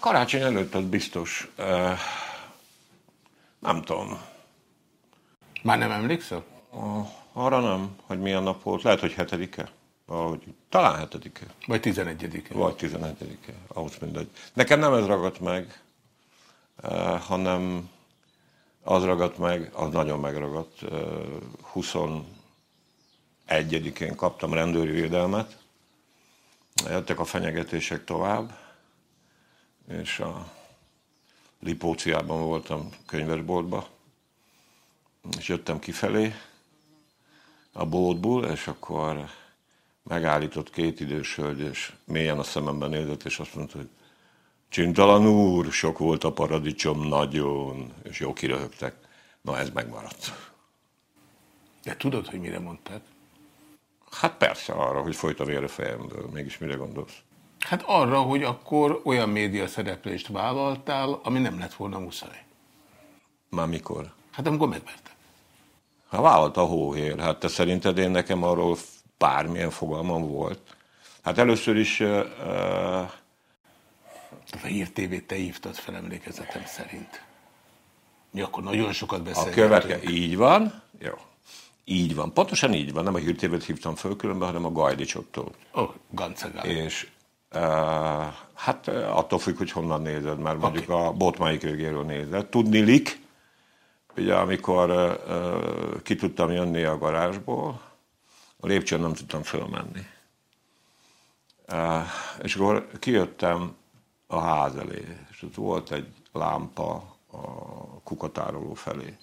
Karácsony előtt az biztos. Uh, nem tudom. Már nem emlékszel? Uh, arra nem, hogy milyen nap volt. Lehet, hogy hetedike. Valahogy, talán hetedike. Vagy tizenegyedike. Vagy tizenegyedike. Ahhoz mindegy. Nekem nem ez ragadt meg, uh, hanem az ragadt meg, az nagyon megragadt. Uh, 21-én kaptam rendőri védelmet. Jöttek a fenyegetések tovább és a Lipóciában voltam könyvesboltba, és jöttem kifelé a boltból, és akkor megállított két idős hölgy, és mélyen a szememben nézett, és azt mondta, hogy Csintalan úr, sok volt a paradicsom, nagyon, és jó kiröhögtek. Na, ez megmaradt. De tudod, hogy mire mondtad? Hát persze arra, hogy folyt a vér a fejemből. Mégis mire gondolsz? Hát arra, hogy akkor olyan média szereplést vállaltál, ami nem lett volna muszáj. Már mikor? Hát amikor megvertek. Hát vállalt a hóhér. Hát te szerinted én nekem arról bármilyen fogalmam volt? Hát először is... Uh, a Hír TV te hívtad fel emlékezetem szerint. Mi akkor nagyon sokat beszélgetünk. A követke, így van. Jó. Így van. Pontosan így van. Nem a Hír TV-t hívtam föl különben, hanem a Gajdicsoktól. Ó, oh, Gancegál. És Hát attól függ, hogy honnan nézed, mert okay. mondjuk a botmai végéről nézed. Tudni lik, ugye amikor uh, ki tudtam jönni a garázsból, a lépcsőn nem tudtam fölmenni. Uh, és akkor kijöttem a ház elé, és ott volt egy lámpa a kukatároló felé.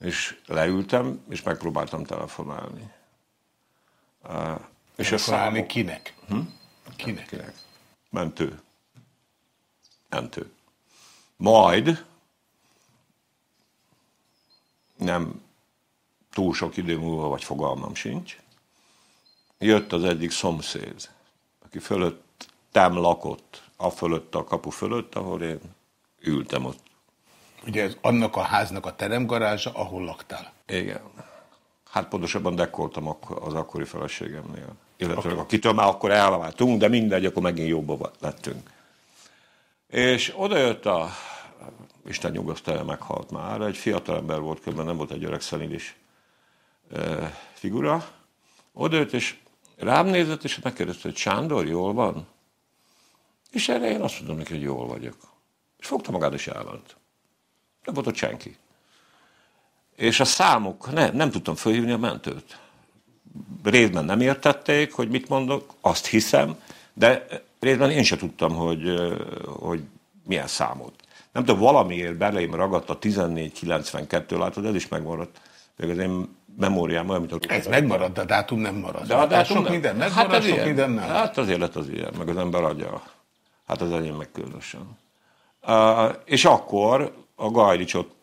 És leültem, és megpróbáltam telefonálni. Uh, és a számok... kinek? Hm? Kinek? Kinek? Mentő. Mentő. Majd nem túl sok idő múlva, vagy fogalmam sincs, jött az egyik szomszéd, aki fölöttem lakott, a fölött, a kapu fölött, ahol én ültem ott. Ugye ez annak a háznak a teremgarázsa, ahol laktál? Igen. Hát pontosabban dekoltam az akkori feleségemnél illetve okay. akitől már akkor elváltunk, de mindegy, akkor megint jobban lettünk. És oda jött a, Isten nyugosztalja meghalt már, egy fiatal ember volt, különben nem volt egy öreg szenidis e, figura. Oda jött, és rám nézett, és megkérdezte, hogy Sándor, jól van? És erre én azt mondom neki, hogy jól vagyok. És fogta magát, és elment. Nem volt ott senki. És a számok, ne, nem tudtam fölhívni a mentőt részben nem értették, hogy mit mondok, azt hiszem, de részben én sem tudtam, hogy, hogy milyen számot. Nem tudom, valamiért belém ragadt a 1492, látod, ez is megmaradt. Még az én memóriám olyan, mint a... Ez megmaradt, a dátum nem maradt. De a dátum sok nem. minden megmaradt, hát sok ilyen. minden nem. Hát az élet az ilyen, meg az ember adja. Hát az enyém meg különösen. Uh, és akkor a Gajricsot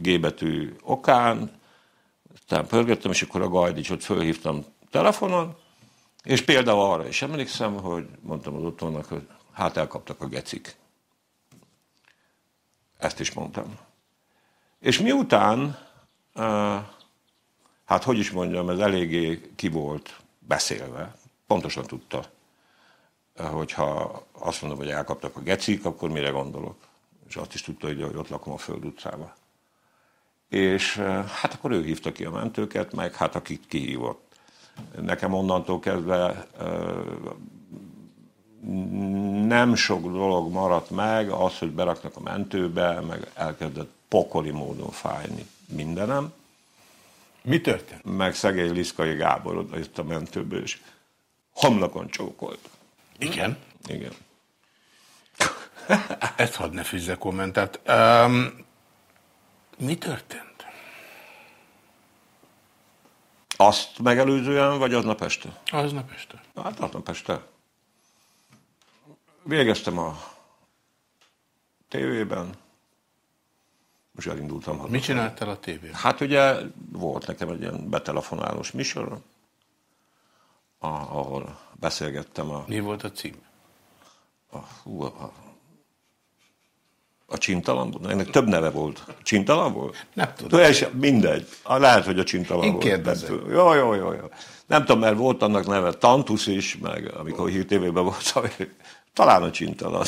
G betű okán aztán pörgettem, és akkor a Gajdicsot fölhívtam telefonon, és például arra is emlékszem, hogy mondtam az otthonnak, hogy hát elkaptak a gecik. Ezt is mondtam. És miután, hát hogy is mondjam, ez eléggé ki volt beszélve, pontosan tudta, hogyha azt mondom, hogy elkaptak a gecik, akkor mire gondolok. És azt is tudta, hogy ott lakom a föld utcában és hát akkor ő hívta ki a mentőket, meg hát akit kihívott. Nekem onnantól kezdve nem sok dolog maradt meg, az, hogy beraknak a mentőbe, meg elkezdett pokoli módon fájni mindenem. Mi történt? Meg szegény Liszkai Gábor oda jött a mentőbe, és homlokon csókolt. Igen? Igen. Ezt hadd ne fűzze kommentát. Um, mi történt? Azt megelőzően, vagy aznap este? Aznap este. Hát aznap este. Végeztem a tévében, most elindultam haza. Mit csináltál a tévében? Hát ugye volt nekem egy ilyen betelefonálós műsor, ahol beszélgettem a... Mi volt a cím? A, hú, a, a csintalan volt? Ennek több neve volt. Csintalan volt? Nem tudom. És mindegy. Lehet, hogy a csintalan Én volt. Kérdezem. Jó, jó, jó, jó. Nem tudom, mert volt annak neve Tantus is, meg amikor hírtévében volt, talán a csintalan.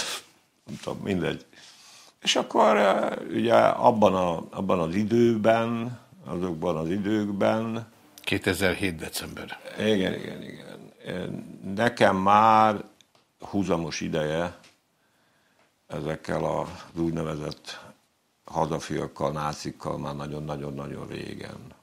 nem tudom, mindegy. És akkor ugye abban, a, abban az időben, azokban az időkben... 2007. december. Igen, igen, igen. Nekem már húzamos ideje ezekkel az úgynevezett hazafiakkal, nácikkal már nagyon-nagyon-nagyon régen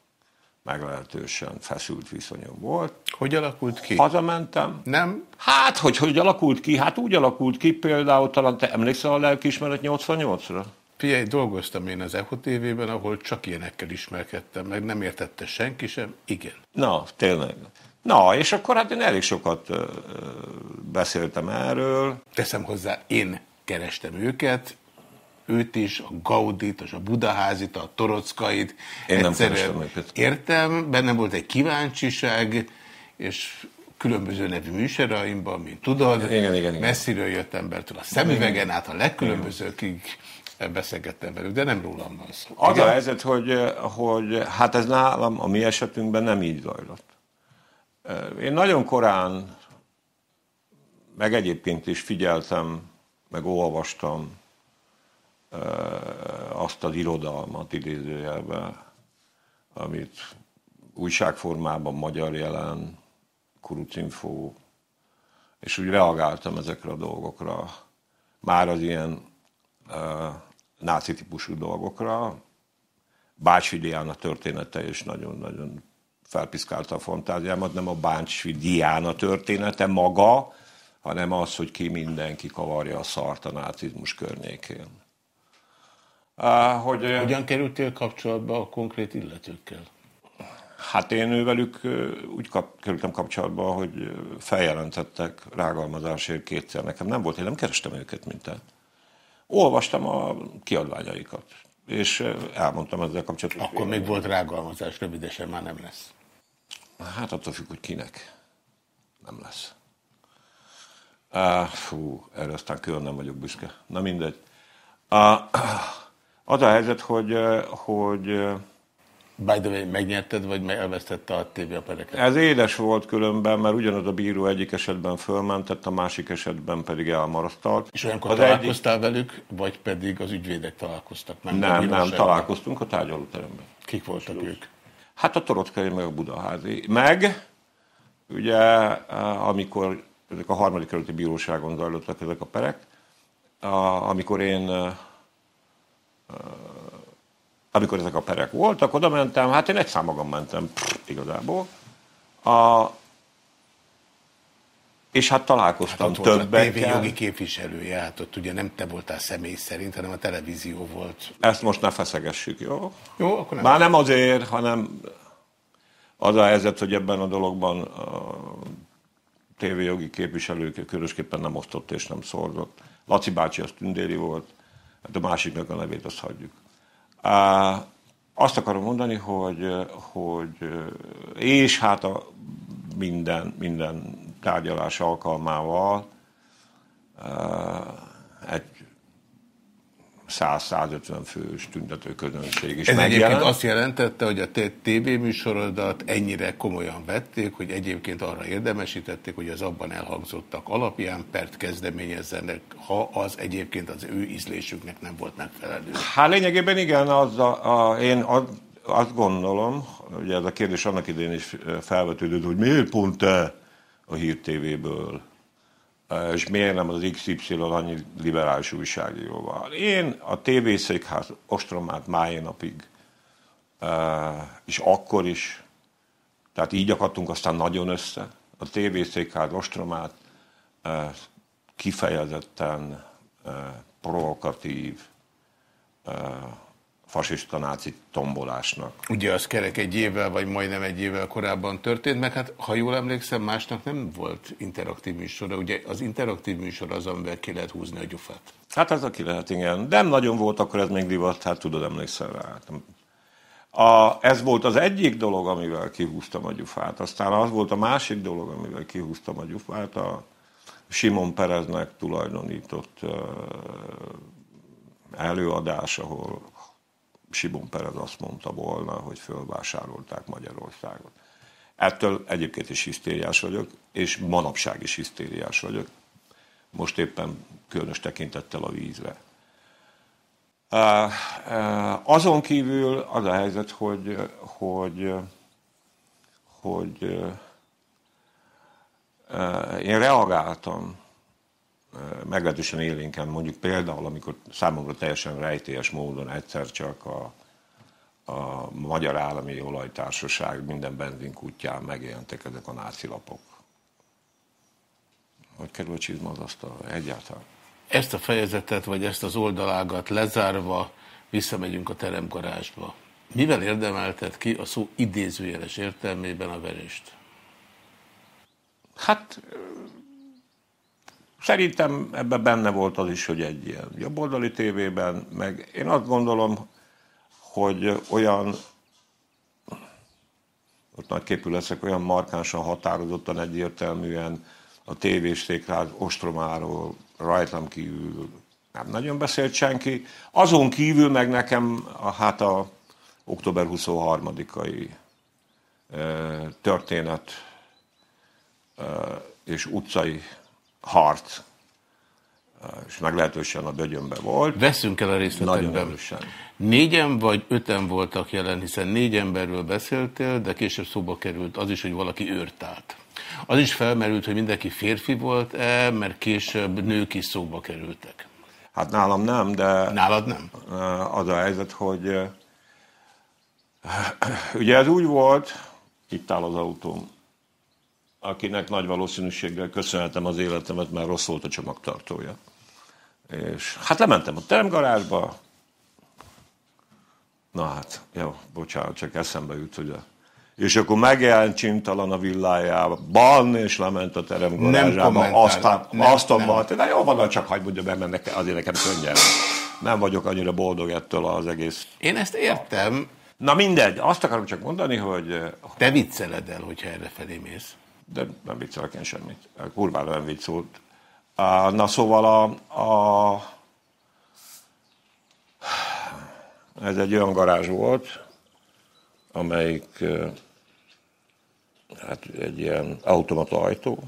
meglehetősen feszült viszonyom volt. Hogy alakult ki? Hazamentem. Nem? Hát, hogy hogy alakult ki? Hát úgy alakult ki például, talán te emlékszel a lelkiismeret 88-ra? Figyelj, dolgoztam én az EHO TV-ben, ahol csak ilyenekkel ismerkedtem, meg nem értette senki sem. Igen. Na, tényleg. Na, és akkor hát én elég sokat beszéltem erről. Teszem hozzá, én kerestem őket, őt is, a Gaudit, a Budaházit, a Torockait. Én nem kerestem őket. Értem, bennem volt egy kíváncsiság, és különböző nevű műsoraimban, mint tudod, igen, igen, igen. messziről jött embertől a szemüvegen át a legkülönbözőkig beszélgettem velük, de nem rólam van szó. Az igen? a helyzet, hogy, hogy hát ez nálam, a mi esetünkben nem így zajlott. Én nagyon korán, meg egyébként is figyeltem, meg olvastam azt az irodalmat idézőjelben, amit újságformában, magyar jelen, kurucinfó, és úgy reagáltam ezekre a dolgokra, már az ilyen uh, náci típusú dolgokra. Bácsfi Diana története is nagyon-nagyon felpiszkálta a fantáziámat, nem a Bácsfi Diana története maga, hanem az, hogy ki mindenki kavarja a szart a nácizmus környékén. Hogy, Hogyan kerültél kapcsolatba a konkrét illetőkkel? Hát én ővelük úgy kap, kerültem kapcsolatba, hogy feljelentettek rágalmazásért kétszer. Nekem nem volt, én nem kerestem őket, mint te. Olvastam a kiadványaikat, és elmondtam ezzel kapcsolatban. Akkor még volt rágalmazás, rövidesen már nem lesz. Hát attól függ, hogy kinek. Nem lesz. Uh, fú, erre aztán külön nem vagyok büszke. Na mindegy. Uh, az a helyzet, hogy, hogy By the way, megnyerted, vagy elvesztette a TV pereket? Ez édes volt különben, mert ugyanaz a bíró egyik esetben fölmentett, a másik esetben pedig elmarasztalt. És olyankor az találkoztál egyik... velük, vagy pedig az ügyvédek találkoztak? Nem, nem, nem találkoztunk a tárgyalóteremben. Kik voltak Sőt. ők? Hát a Torockai, meg a Budaházi. Meg, ugye, amikor ezek a harmadik kerületi bíróságon zajlottak ezek a perek, amikor én amikor ezek a perek voltak, oda mentem, hát én egy számogam mentem pff, igazából. A, és hát találkoztam hát többekkel. A jogi képviselője, hát ott ugye nem te voltál személy szerint, hanem a televízió volt. Ezt most ne feszegessük, jó? Jó, akkor nem. Már nem azért, hanem az a helyzet, hogy ebben a dologban tévéjogi képviselők különösképpen nem osztott és nem szorzott. Laci bácsi az tündéri volt, hát a másiknak a nevét azt hagyjuk. Azt akarom mondani, hogy, hogy és hát a minden, minden tárgyalás alkalmával egy 100-150 fős tüntető közönség is Ez egyébként azt jelentette, hogy a tévéműsorodat ennyire komolyan vették, hogy egyébként arra érdemesítették, hogy az abban elhangzottak alapján pert kezdeményezzenek, ha az egyébként az ő ízlésüknek nem volt megfelelő. Hát lényegében igen, az a, a, én az, azt gondolom, ugye ez a kérdés annak idén is felvetődött, hogy miért pont te a Hír TV-ből és miért nem az XY annyi liberális újságíró van. Én a TV székház ostromát máj napig, és akkor is, tehát így akadtunk aztán nagyon össze, a TV székház ostromát kifejezetten provokatív, fasiszta náci tombolásnak. Ugye az kerek egy évvel, vagy majdnem egy évvel korábban történt, meg hát ha jól emlékszem, másnak nem volt interaktív műsora. Ugye az interaktív műsor az, amivel ki lehet húzni a gyufát. Hát ez a ki lehet, igen. Nem nagyon volt, akkor ez még divat, hát tudod, emlékszel rá. A, ez volt az egyik dolog, amivel kihúztam a gyufát. Aztán az volt a másik dolog, amivel kihúztam a gyufát, a Simon Pereznek tulajdonított előadás, ahol Simon Perez azt mondta volna, hogy fölvásárolták Magyarországot. Ettől egyébként is hisztériás vagyok, és manapság is hisztériás vagyok. most éppen különös tekintettel a vízre. Azon kívül az a helyzet, hogy, hogy, hogy én reagáltam meglehetősen élénken, mondjuk például, amikor számomra teljesen rejtélyes módon egyszer csak a, a Magyar Állami Olajtársaság minden benzinkútján megjelentek ezek a náci lapok. Hogy kerül a csizma az asztal? Egyáltalán. Ezt a fejezetet, vagy ezt az oldalágat lezárva visszamegyünk a teremgarázsba. Mivel érdemelted ki a szó idézőjeles értelmében a verést? Hát szerintem ebben benne volt az is, hogy egy ilyen jobboldali tévében, meg én azt gondolom, hogy olyan ott nagy képű leszek, olyan markánsan határozottan egyértelműen a tévészékház ostromáról rajtam kívül nem nagyon beszélt senki. Azon kívül meg nekem a, hát a október 23-ai történet és utcai harc, és meglehetősen a bögyönbe volt. Veszünk el a részletekben. Négyen vagy öten voltak jelen, hiszen négy emberről beszéltél, de később szóba került az is, hogy valaki őrt állt. Az is felmerült, hogy mindenki férfi volt-e, mert később nők is szóba kerültek. Hát nálam nem, de... Nálad nem? Az a helyzet, hogy ugye ez úgy volt, itt áll az autóm, akinek nagy valószínűséggel köszönhetem az életemet, mert rossz volt a csomagtartója. És hát lementem a termgarázsba, na hát, jó, bocsánat, csak eszembe jut, a és akkor megjelent csintalan a villájában, és lement a teremgarázsába, aztán azt a de jó van, csak hagyd mondja be, mert azért nekem könnyen. Nem vagyok annyira boldog ettől az egész. Én ezt értem. Na mindegy, azt akarom csak mondani, hogy... Te vicceled el, hogyha erre felé mész. De nem viccelek én semmit. Kurvára nem vicc. Na szóval a, a, ez egy olyan garázs volt, amelyik hát egy ilyen automata ajtó,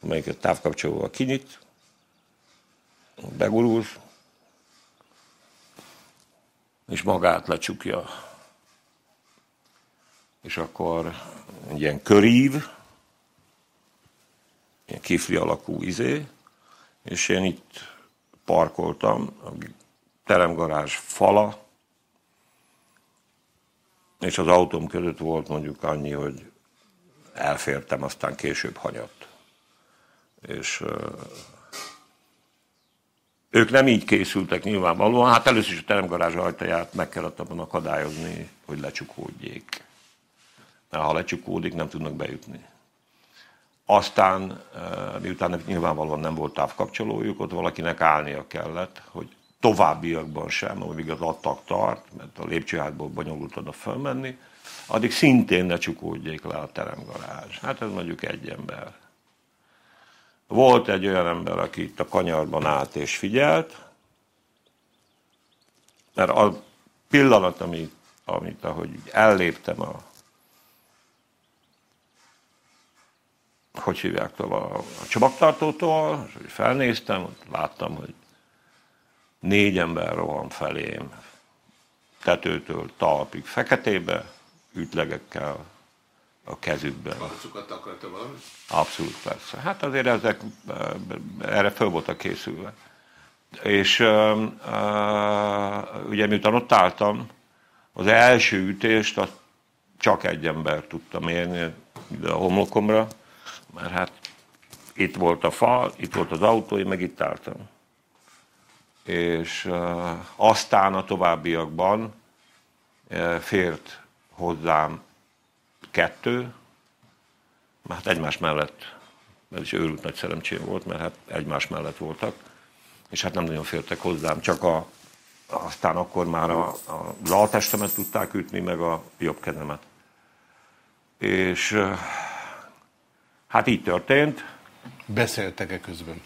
amelyiket távkapcsolóval kinyit, begurul, és magát lecsukja. És akkor egy ilyen körív, ilyen kifli alakú izé, és én itt parkoltam, a teremgarázs fala, és az autóm között volt mondjuk annyi, hogy elfértem, aztán később hanyatt. És ők nem így készültek nyilvánvalóan, hát először is a teremgarázs ajtaját meg kellett abban akadályozni, hogy lecsukódjék. Mert ha lecsukódik, nem tudnak bejutni. Aztán, miután nyilvánvalóan nem volt távkapcsolójuk, ott valakinek állnia kellett, hogy továbbiakban sem, amíg az adtak tart, mert a lépcsőhátból bonyolult oda fölmenni, addig szintén ne csukódjék le a teremgarázs. Hát ez mondjuk egy ember. Volt egy olyan ember, aki itt a kanyarban állt és figyelt, mert a pillanat, amit, amit ahogy elléptem a hogy hívják a, a csomagtartótól, és hogy felnéztem, láttam, hogy négy ember rohan felém, tetőtől talpig feketébe, ütlegekkel a kezükben. Arcukat akarta valami? Abszolút persze. Hát azért ezek erre föl voltak készülve. És uh, uh, ugye miután ott álltam, az első ütést azt csak egy ember tudta mérni ide a homlokomra, mert hát itt volt a fal, itt volt az autó, én meg itt álltam és aztán a továbbiakban fért hozzám kettő, hát egymás mellett, mert is őrült nagy szerencsém volt, mert hát egymás mellett voltak, és hát nem nagyon fértek hozzám, csak a, aztán akkor már a, a, altestemet tudták ütni, meg a jobb kezemet. És hát így történt. Beszéltek-e közben?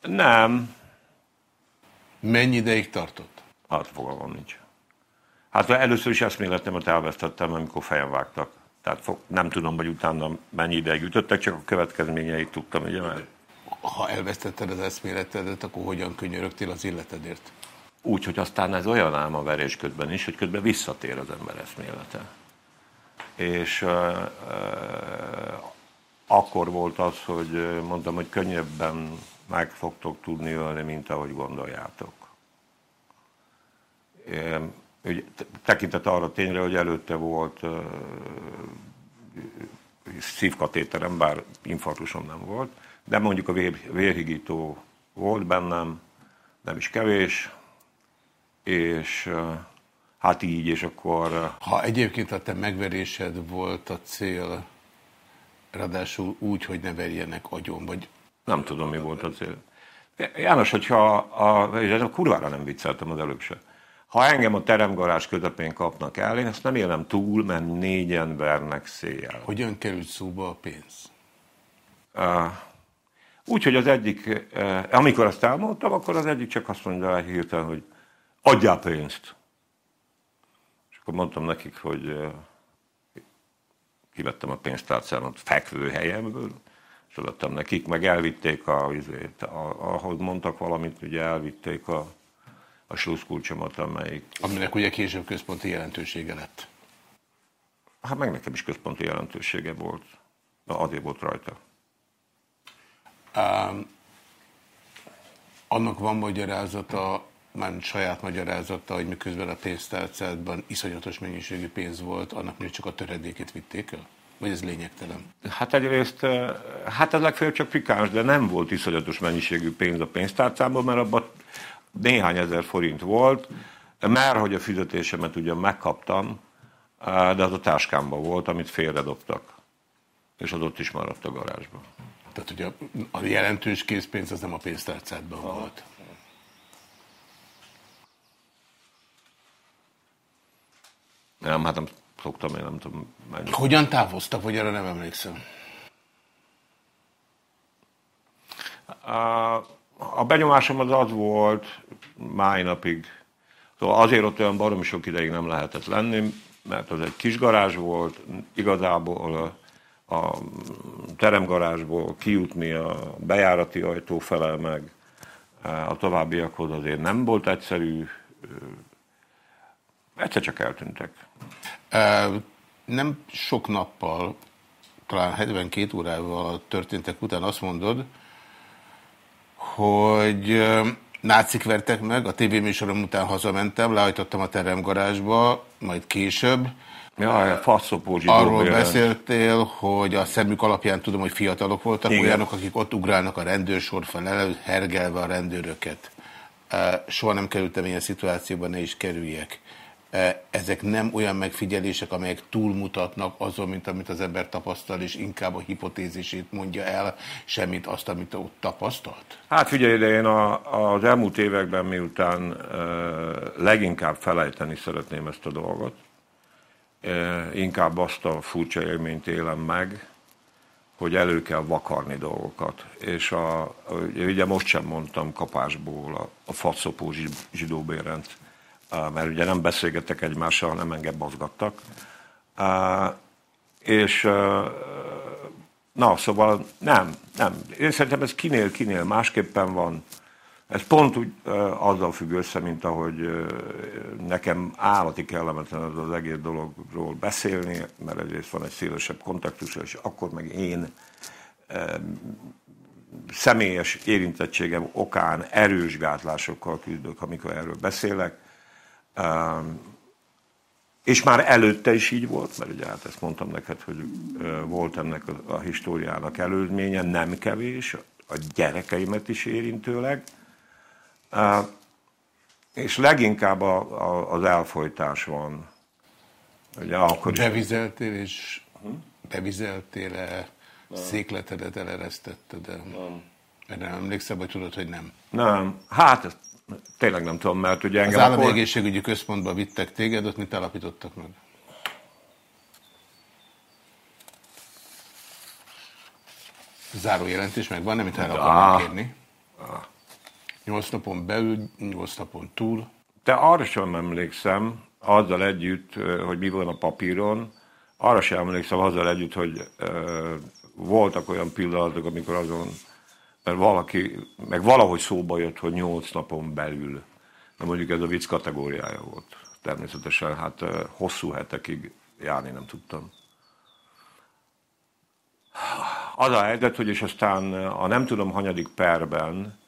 Nem, Mennyi ideig tartott? Hát fogalmam nincs. Hát először is eszméletemet elvesztettem, amikor fejem vágtak. Tehát nem tudom, hogy utána mennyi ideig ütöttek, csak a következményeit tudtam. Ugye, mert... Ha elvesztetted az eszméletedet, akkor hogyan könyörögtél az illetedért? Úgy, hogy aztán ez olyan ám a verés közben is, hogy közben visszatér az ember eszmélete. És uh, uh, akkor volt az, hogy mondtam, hogy könnyebben meg fogtok tudni ölni, mint ahogy gondoljátok. Tekintet arra tényre, hogy előtte volt szívkatéterem, bár infarktusom nem volt, de mondjuk a vér, vérhigító volt bennem, nem is kevés, és hát így, és akkor... Ha egyébként a te megverésed volt a cél, ráadásul úgy, hogy ne verjenek agyon, vagy... Nem tudom, mi volt a cél. János, hogyha a, a kurvára nem vicceltem az előbb se. Ha engem a teremgarázs közepén kapnak el, én ezt nem élem túl, mert négyen vernek széjjel. Hogyan került szóba a pénz? Uh, úgy, hogy az egyik, uh, amikor azt elmondtam, akkor az egyik csak azt mondja el hirtelen, hogy adjál pénzt. És akkor mondtam nekik, hogy uh, kivettem a pénztárcámat fekvő helyemből, és adottam nekik, meg elvitték, a, a, ahogy mondtak valamit, ugye elvitték a a sluszkulcsomat, amelyik... Aminek ugye később központi jelentősége lett. Hát meg nekem is központi jelentősége volt. Na, azért volt rajta. Um, annak van magyarázata, már saját magyarázata, hogy miközben a pénztárcádban iszonyatos mennyiségű pénz volt, annak még csak a töredékét vitték el? Vagy ez lényegtelen? Hát egyrészt, hát ez legfeljebb csak pikáns, de nem volt iszonyatos mennyiségű pénz a pénztárcámban, mert abban néhány ezer forint volt, már hogy a fizetésemet ugyan megkaptam, de az a táskámban volt, amit félredobtak. És az ott is maradt a garázsban. Tehát ugye a jelentős készpénz az nem a pénztárcádban Aha. volt. Nem, hát nem szoktam, én nem tudom. Mennyi. Hogyan távoztak, vagy erre nem emlékszem? A benyomásom az az volt máj napig, szóval azért ott olyan baromi sok ideig nem lehetett lenni, mert az egy kis garázs volt, igazából a, a teremgarázsból kijutni a bejárati ajtó felel meg, a továbbiakhoz azért nem volt egyszerű, egyszer csak eltűntek. Nem sok nappal, talán 72 órával történtek után azt mondod, hogy nácik vertek meg, a tévéműsorom után hazamentem, lehajtottam a teremgarázsba, majd később. Ja, faszopó Arról beszéltél, hogy a szemük alapján tudom, hogy fiatalok voltak, Igen. olyanok, akik ott ugrálnak a rendőrsor fel, hergelve a rendőröket. Soha nem kerültem ilyen szituációban, ne is kerüljek. E, ezek nem olyan megfigyelések, amelyek túlmutatnak azon, mint amit az ember tapasztal, és inkább a hipotézisét mondja el, semmit azt, amit ott tapasztalt? Hát figyelj, de én a, az elmúlt években miután e, leginkább felejteni szeretném ezt a dolgot, e, inkább azt a furcsa élményt élem meg, hogy elő kell vakarni dolgokat. És a, ugye most sem mondtam kapásból a, a faszopó zsidóbérent, mert ugye nem beszélgettek egymással, hanem engem mozgattak. És na, szóval nem, nem. Én szerintem ez kinél-kinél másképpen van. Ez pont úgy azzal függ össze, mint ahogy nekem állati kellemetlen az az egész dologról beszélni, mert egyrészt van egy szélesebb kontaktus, és akkor meg én személyes érintettségem okán erős gátlásokkal küzdök, amikor erről beszélek és már előtte is így volt, mert ugye hát ezt mondtam neked, hogy volt ennek a, a históriának előzménye, nem kevés, a gyerekeimet is érintőleg, és leginkább a, a, az elfolytás van. Ugye akkor bevizeltél, és hm? bevizeltél-e székletedet eleresztetted? Nem. Mert nem emlékszem, vagy tudod, hogy nem? Nem. Hát Tényleg nem tudom, mert ugye engem... Az állami akkor... egészségügyi központba vittek téged, ott mit állapítottak meg? Záró jelentés meg van, nem mit el akarnak kérni. Nyolc napon belül, nyolc napon túl. Te arra sem emlékszem, azzal együtt, hogy mi van a papíron, arra sem emlékszem azzal együtt, hogy uh, voltak olyan pillanatok, amikor azon mert valaki, meg valahogy szóba jött, hogy nyolc napon belül, de mondjuk ez a vicc kategóriája volt. Természetesen hát hosszú hetekig járni nem tudtam. Az a helyzet, hogy és aztán a nem tudom hanyadik perben,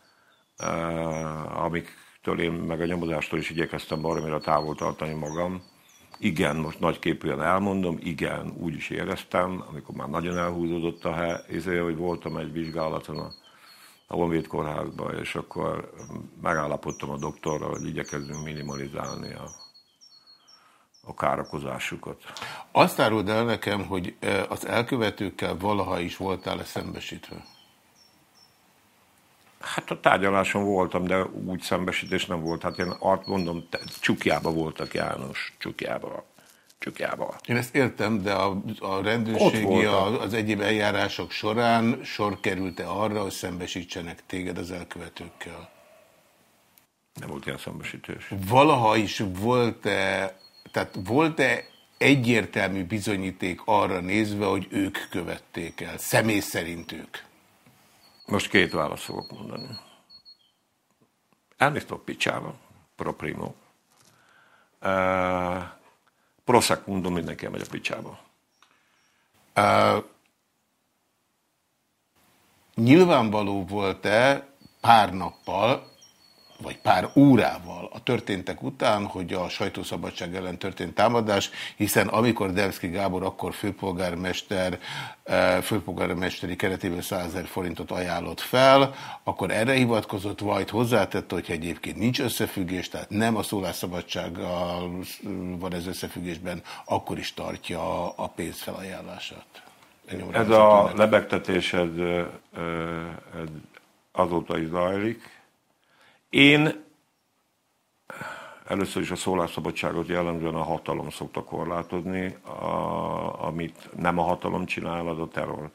amiktől én meg a nyomozástól is igyekeztem baromira távol tartani magam, igen, most nagyképűen elmondom, igen, úgy is éreztem, amikor már nagyon elhúzódott a hely, ezért, hogy voltam egy vizsgálaton a, a Honvéd kórházban, és akkor megállapodtam a doktorral, hogy igyekezzünk minimalizálni a, a károkozásukat. Azt áruld el nekem, hogy az elkövetőkkel valaha is voltál-e szembesítve? Hát a tárgyaláson voltam, de úgy szembesítés nem volt. Hát én art mondom, csukjába voltak János, csukjába. Csukjába. Én ezt értem, de a, a rendőrségi, a, az egyéb eljárások során sor került-e arra, hogy szembesítsenek téged az elkövetőkkel? Nem volt ilyen szembesítés. Valaha is volt-e, tehát volt-e egyértelmű bizonyíték arra nézve, hogy ők követték el, személy szerint ők? Most két választ fogok mondani. Elnéztok picsába, pro primo. Uh, pro secundo mindenki elmegy a picsába. Uh, nyilvánvaló volt-e pár nappal, vagy pár órával a történtek után, hogy a sajtószabadság ellen történt támadás, hiszen amikor Devszki Gábor akkor főpolgármester, eh, főpolgármesteri keretében 100 ezer forintot ajánlott fel, akkor erre hivatkozott, vagy hozzátette, hogy egyébként nincs összefüggés, tehát nem a szólásszabadsággal van ez összefüggésben, akkor is tartja a pénz felajánlását. Ez a lebegtetésed azóta is zajlik, én először is a szólásszabadságot jellemzően a hatalom szokta korlátozni, a, amit nem a hatalom csinál, az a terror.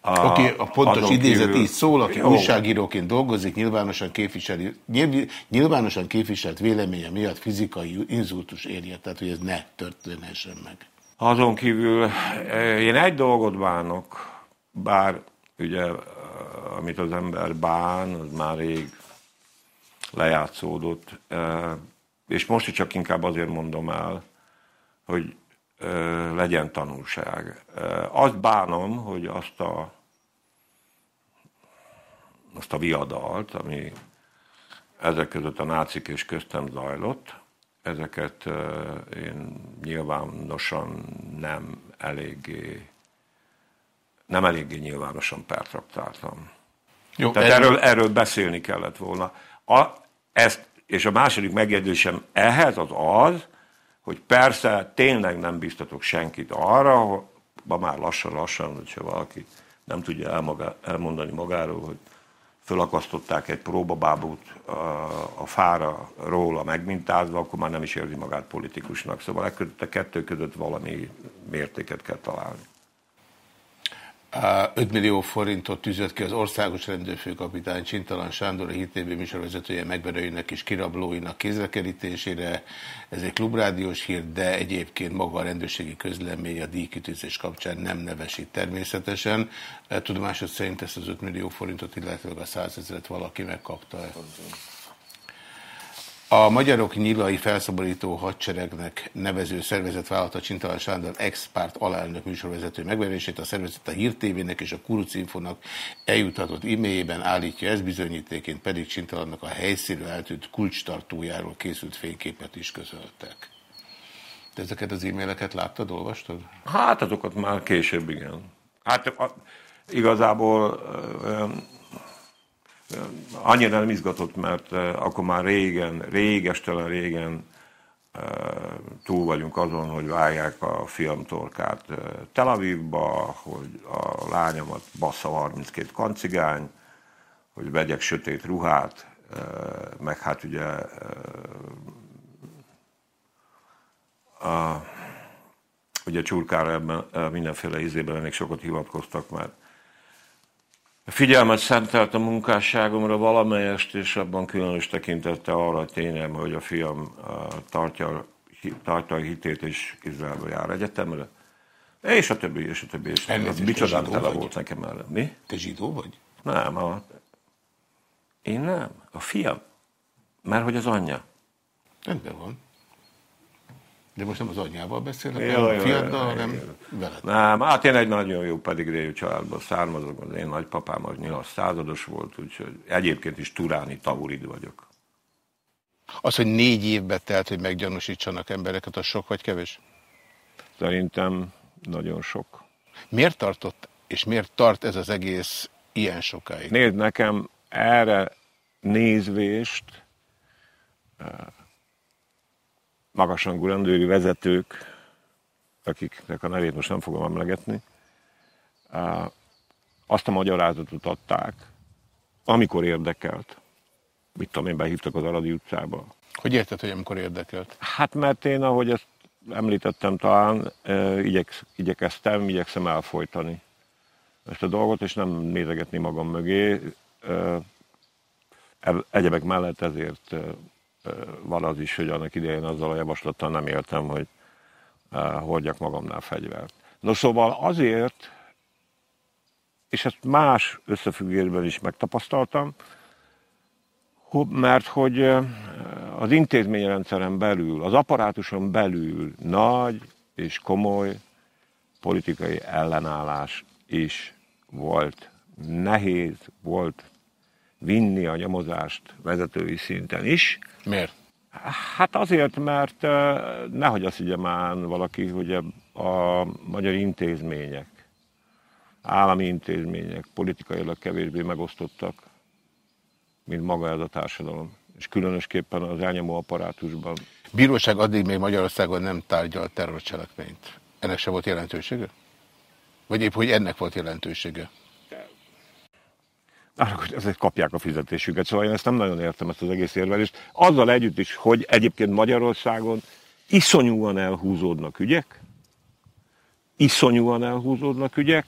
A, okay, a pontos idézet kívül, így szól, aki jó. újságíróként dolgozik, nyilvánosan, képviseli, nyilvánosan képviselt véleménye miatt fizikai inzultus érje, tehát hogy ez ne történhessen meg. Azon kívül eh, én egy dolgot bánok, bár ugye, eh, amit az ember bán, az már rég lejátszódott, és most csak inkább azért mondom el, hogy legyen tanulság. Azt bánom, hogy azt a, azt a viadalt, ami ezek között a nácik és köztem zajlott, ezeket én nyilvánosan nem eléggé nem eléggé nyilvánosan pertraktáltam. Jó, Tehát erről, erről beszélni kellett volna. A, ezt, és a második megjegyzésem ehhez az az, hogy persze tényleg nem biztatok senkit arra, hogy ma már lassan-lassan, hogyha valaki nem tudja elmaga, elmondani magáról, hogy fölakasztották egy próbabábút a, a fára róla megmintázva, akkor már nem is érzi magát politikusnak. Szóval e a kettő között valami mértéket kell találni. 5 millió forintot tűzött ki az országos rendőrfőkapitány Csintalan Sándor, a HTV műsorvezetője megverőinek és kirablóinak kézrekerítésére. Ez egy klubrádiós hír, de egyébként maga a rendőrségi közlemény a díjkütőzés kapcsán nem nevesít természetesen. Tudomásod szerint ezt az 5 millió forintot, illetve a 100 ezeret valaki megkapta. -e? A Magyarok Nyilai Felszabadító Hadseregnek nevező szervezet vállalta Csintalan Sándor ex-párt alelnök műsorvezető megverését. A szervezet a Hír TV-nek és a Kuruc Infonak eljutatott e-mailjében állítja ez bizonyítéként pedig Csintalannak a helyszínről eltűnt kulcstartójáról készült fényképet is közöltek. Te ezeket az e-maileket láttad, olvastad? Hát azokat már később, igen. Hát a, igazából annyira nem izgatott, mert eh, akkor már régen, régestelen régen eh, túl vagyunk azon, hogy vágják a fiam torkát eh, Tel Avivba, hogy a lányomat bassza 32 kancigány, hogy vegyek sötét ruhát, meg hát ugye a, ugye csurkára ebben mindenféle izében még sokat hivatkoztak, mert Figyelmet szentelt a munkásságomra valamelyest, és abban különös tekintette arra tényleg, hogy a fiam tartja, tartja a hitét, és Izraelbe jár egyetemre. És a többi, és a többi. És Elnézést, Micsodán tele volt nekem erre. Mi? Te zsidó vagy? Nem, a... én nem. A fiam. Mert hogy az anyja. Rendben van. De most nem az anyjával beszélek, jó, a fiaddal, hanem veled. Nem, hát én egy nagyon jó pedigréjű családból származok, az én nagypapám az nyilas százados volt, úgyhogy egyébként is turáni taurid vagyok. Az, hogy négy évbe telt, hogy meggyanúsítsanak embereket, az sok vagy kevés? Szerintem nagyon sok. Miért tartott, és miért tart ez az egész ilyen sokáig? Nézd, nekem erre nézvést eh, magasrangú rendőri vezetők, akiknek a nevét most nem fogom emlegetni, azt a magyarázatot adták, amikor érdekelt. Mit tudom én, behívtak az Aradi utcába. Hogy érted, hogy amikor érdekelt? Hát mert én, ahogy ezt említettem talán, igyek, igyekeztem, igyekszem elfolytani ezt a dolgot, és nem nézegetni magam mögé. Egyebek mellett ezért van az is, hogy annak idején azzal a javaslattal nem éltem, hogy hordjak magamnál fegyvert. No szóval azért, és ezt más összefüggésben is megtapasztaltam, mert hogy az intézményrendszeren belül, az apparátuson belül nagy és komoly politikai ellenállás is volt. Nehéz volt vinni a nyomozást vezetői szinten is. Miért? Hát azért, mert nehogy azt higgye már valaki, hogy a magyar intézmények, állami intézmények politikailag kevésbé megosztottak, mint maga ez a társadalom. És különösképpen az elnyomó apparátusban. Bíróság addig még Magyarországon nem tárgyal terrorcselekményt. Ennek se volt jelentősége? Vagy épp, hogy ennek volt jelentősége? Hogy ezek kapják a fizetésüket. Szóval én ezt nem nagyon értem, ezt az egész érvelést. Azzal együtt is, hogy egyébként Magyarországon iszonyúan elhúzódnak ügyek, iszonyúan elhúzódnak ügyek,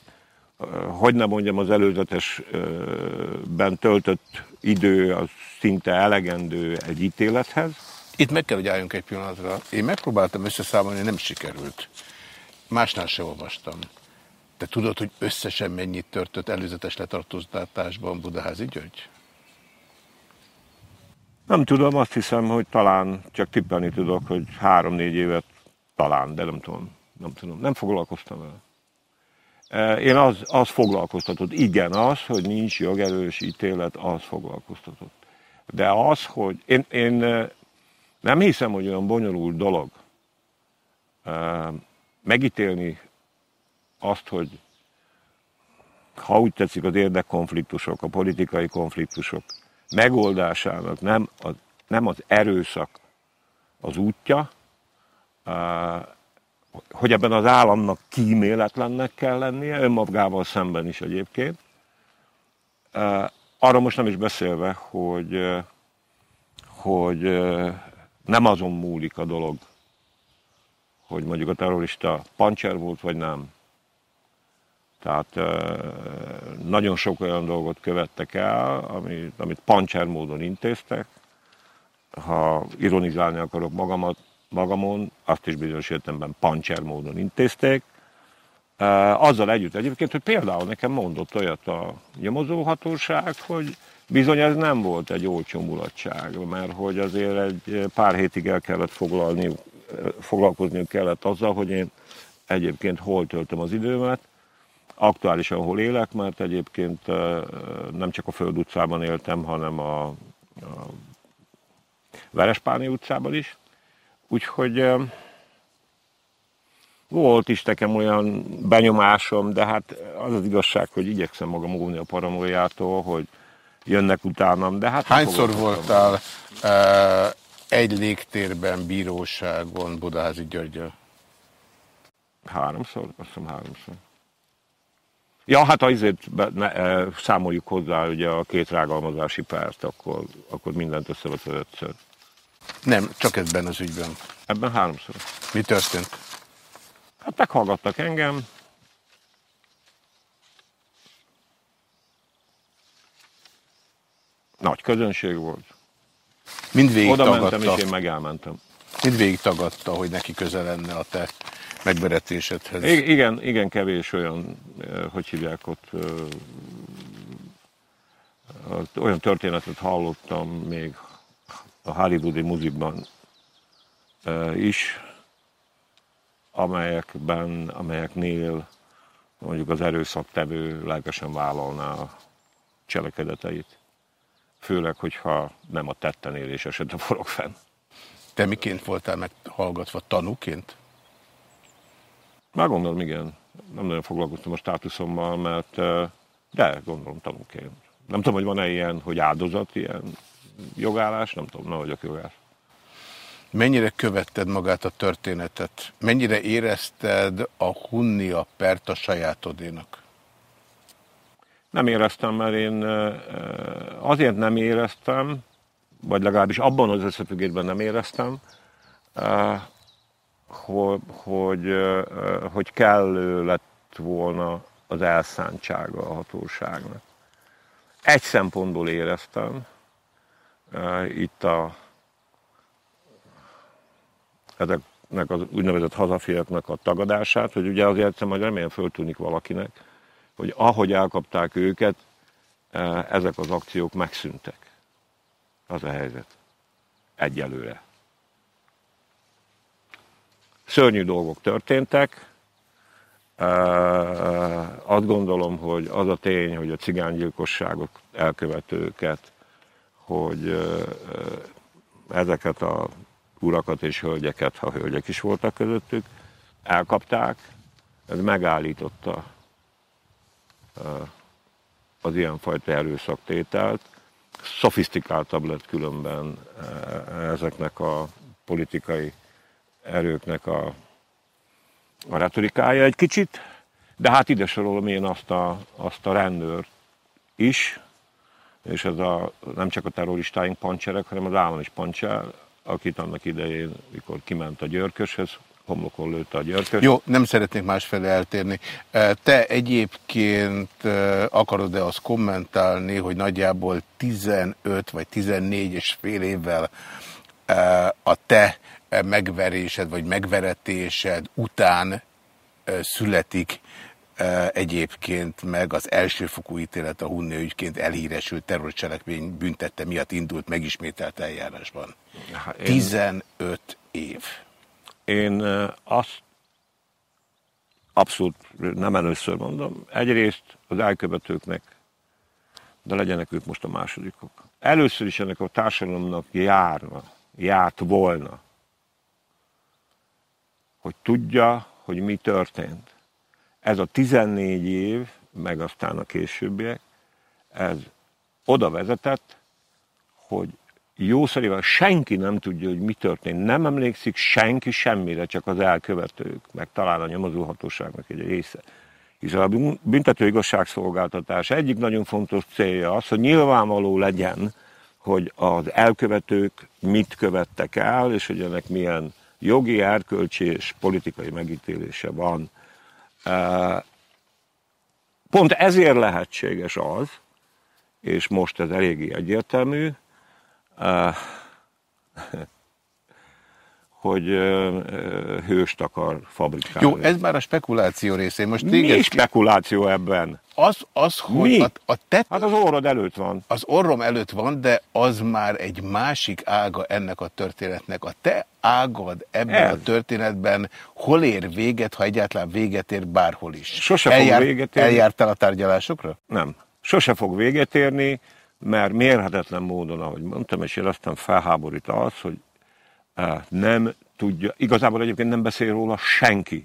hogy nem mondjam, az előzetesben töltött idő az szinte elegendő egy ítélethez. Itt meg kell, hogy álljunk egy pillanatra. Én megpróbáltam összeszámolni, nem sikerült. Másnál se olvastam. Te tudod, hogy összesen mennyit törtött előzetes letartóztatásban Budaházi György? Nem tudom, azt hiszem, hogy talán csak tippelni tudok, hogy három-négy évet talán, de nem tudom. Nem tudom, nem foglalkoztam vele. Eh, én az, az foglalkoztatott. Igen, az, hogy nincs jogerős ítélet, az foglalkoztatott. De az, hogy én, én eh, nem hiszem, hogy olyan bonyolult dolog eh, megítélni azt, hogy ha úgy tetszik, az érdekkonfliktusok, a politikai konfliktusok megoldásának nem az, nem az erőszak az útja, hogy ebben az államnak kíméletlennek kell lennie, önmagával szemben is egyébként. Arra most nem is beszélve, hogy, hogy nem azon múlik a dolog, hogy mondjuk a terrorista pancser volt, vagy nem. Tehát nagyon sok olyan dolgot követtek el, amit, amit pancser módon intéztek. Ha ironizálni akarok magamat, magamon, azt is bizonyos értelemben pancser módon intézték. Azzal együtt egyébként, hogy például nekem mondott olyat a nyomozóhatóság, hogy bizony ez nem volt egy olcsó mulatság, mert hogy azért egy pár hétig el kellett foglalni, foglalkozniuk kellett azzal, hogy én egyébként hol töltöm az időmet, aktuálisan hol élek, mert egyébként nem csak a Föld utcában éltem, hanem a, a Verespáni utcában is. Úgyhogy volt is nekem olyan benyomásom, de hát az az igazság, hogy igyekszem magam óvni a paramójától, hogy jönnek utánam, de hát... Hányszor voltál uh, egy légtérben, bíróságon Budaházi Györgyel? Háromszor, azt hiszem háromszor. Ja, hát azért be, ne, e, számoljuk hozzá ugye a két rágalmazási párt, akkor, akkor mindent összevett ötször. Nem, csak ebben az ügyben. Ebben háromszor. Mi történt? Hát meghallgattak engem. Nagy közönség volt. Mindvégig Oda tagadta. mentem, és én meg elmentem. Mindvégig tagadta, hogy neki köze lenne a te megberetésedhez. I igen, igen, kevés olyan, hogy hívják ott, olyan történetet hallottam még a hollywoodi muzikban is, amelyekben, amelyeknél mondjuk az erőszaktevő lelkesen vállalná a cselekedeteit. Főleg, hogyha nem a tetten élés eset a forog fenn. Te miként voltál meghallgatva? Tanúként? Már gondolom, igen. Nem nagyon foglalkoztam a státuszommal, mert de gondolom tanúként. Nem tudom, hogy van-e ilyen, hogy áldozat, ilyen jogállás, nem tudom, nem vagyok jogász. Mennyire követted magát a történetet? Mennyire érezted a Hunnia pert a sajátodénak? Nem éreztem, mert én azért nem éreztem, vagy legalábbis abban az összefüggésben nem éreztem, hogy, hogy, hogy kellő lett volna az elszántsága a hatóságnak. Egy szempontból éreztem, itt a ezeknek az úgynevezett hazafiaknak a tagadását, hogy ugye azért majd remélem föltűnik valakinek, hogy ahogy elkapták őket, ezek az akciók megszűntek. Az a helyzet. Egyelőre. Szörnyű dolgok történtek. Azt gondolom, hogy az a tény, hogy a cigánygyilkosságok elkövetőket, hogy ezeket a urakat és hölgyeket, ha hölgyek is voltak közöttük, elkapták, ez megállította az ilyenfajta erőszaktételt. Szofisztikáltabb lett különben ezeknek a politikai erőknek a, a retorikája egy kicsit, de hát ide sorolom én azt a, azt a rendőrt is, és ez a, nem csak a terroristáink pancserek, hanem az állam is pancser, akit annak idején, mikor kiment a györköshez, homlokon lőtte a györkös. Jó, nem szeretnék másfelé eltérni. Te egyébként akarod-e azt kommentálni, hogy nagyjából 15 vagy 14 és fél évvel a te megverésed vagy megveretésed után születik egyébként meg az elsőfokú ítélet a Hunni ügyként elhíresült terrorcselekmény büntette miatt indult megismételt eljárásban. Hát én, 15 év. Én azt abszolút nem először mondom. Egyrészt az elkövetőknek, de legyenek ők most a másodikok. Először is ennek a társadalomnak járna, járt volna, hogy tudja, hogy mi történt ez a 14 év, meg aztán a későbbiek, ez oda vezetett, hogy jószerivel senki nem tudja, hogy mi történt. Nem emlékszik senki semmire, csak az elkövetők, meg talán a nyomozóhatóságnak egy része. Hiszen a büntető igazságszolgáltatás egyik nagyon fontos célja az, hogy nyilvánvaló legyen, hogy az elkövetők mit követtek el, és hogy ennek milyen jogi, erkölcsi és politikai megítélése van. Pont ezért lehetséges az, és most ez eléggé egyértelmű, hogy hőst akar fabrikálni. Jó, ez már a spekuláció része. Most téged... Mi spekuláció ebben? Az, az hogy Mi? A, a tett... Hát az orrod előtt van. Az orrom előtt van, de az már egy másik ága ennek a történetnek. A te ágad ebben ez. a történetben hol ér véget, ha egyáltalán véget ér bárhol is? Sose Eljár, fog véget érni. Eljártál a tárgyalásokra? Nem. Sose fog véget érni, mert mérhetetlen módon, ahogy mondtam, és én aztán felháborít az, hogy nem tudja, igazából egyébként nem beszél róla senki.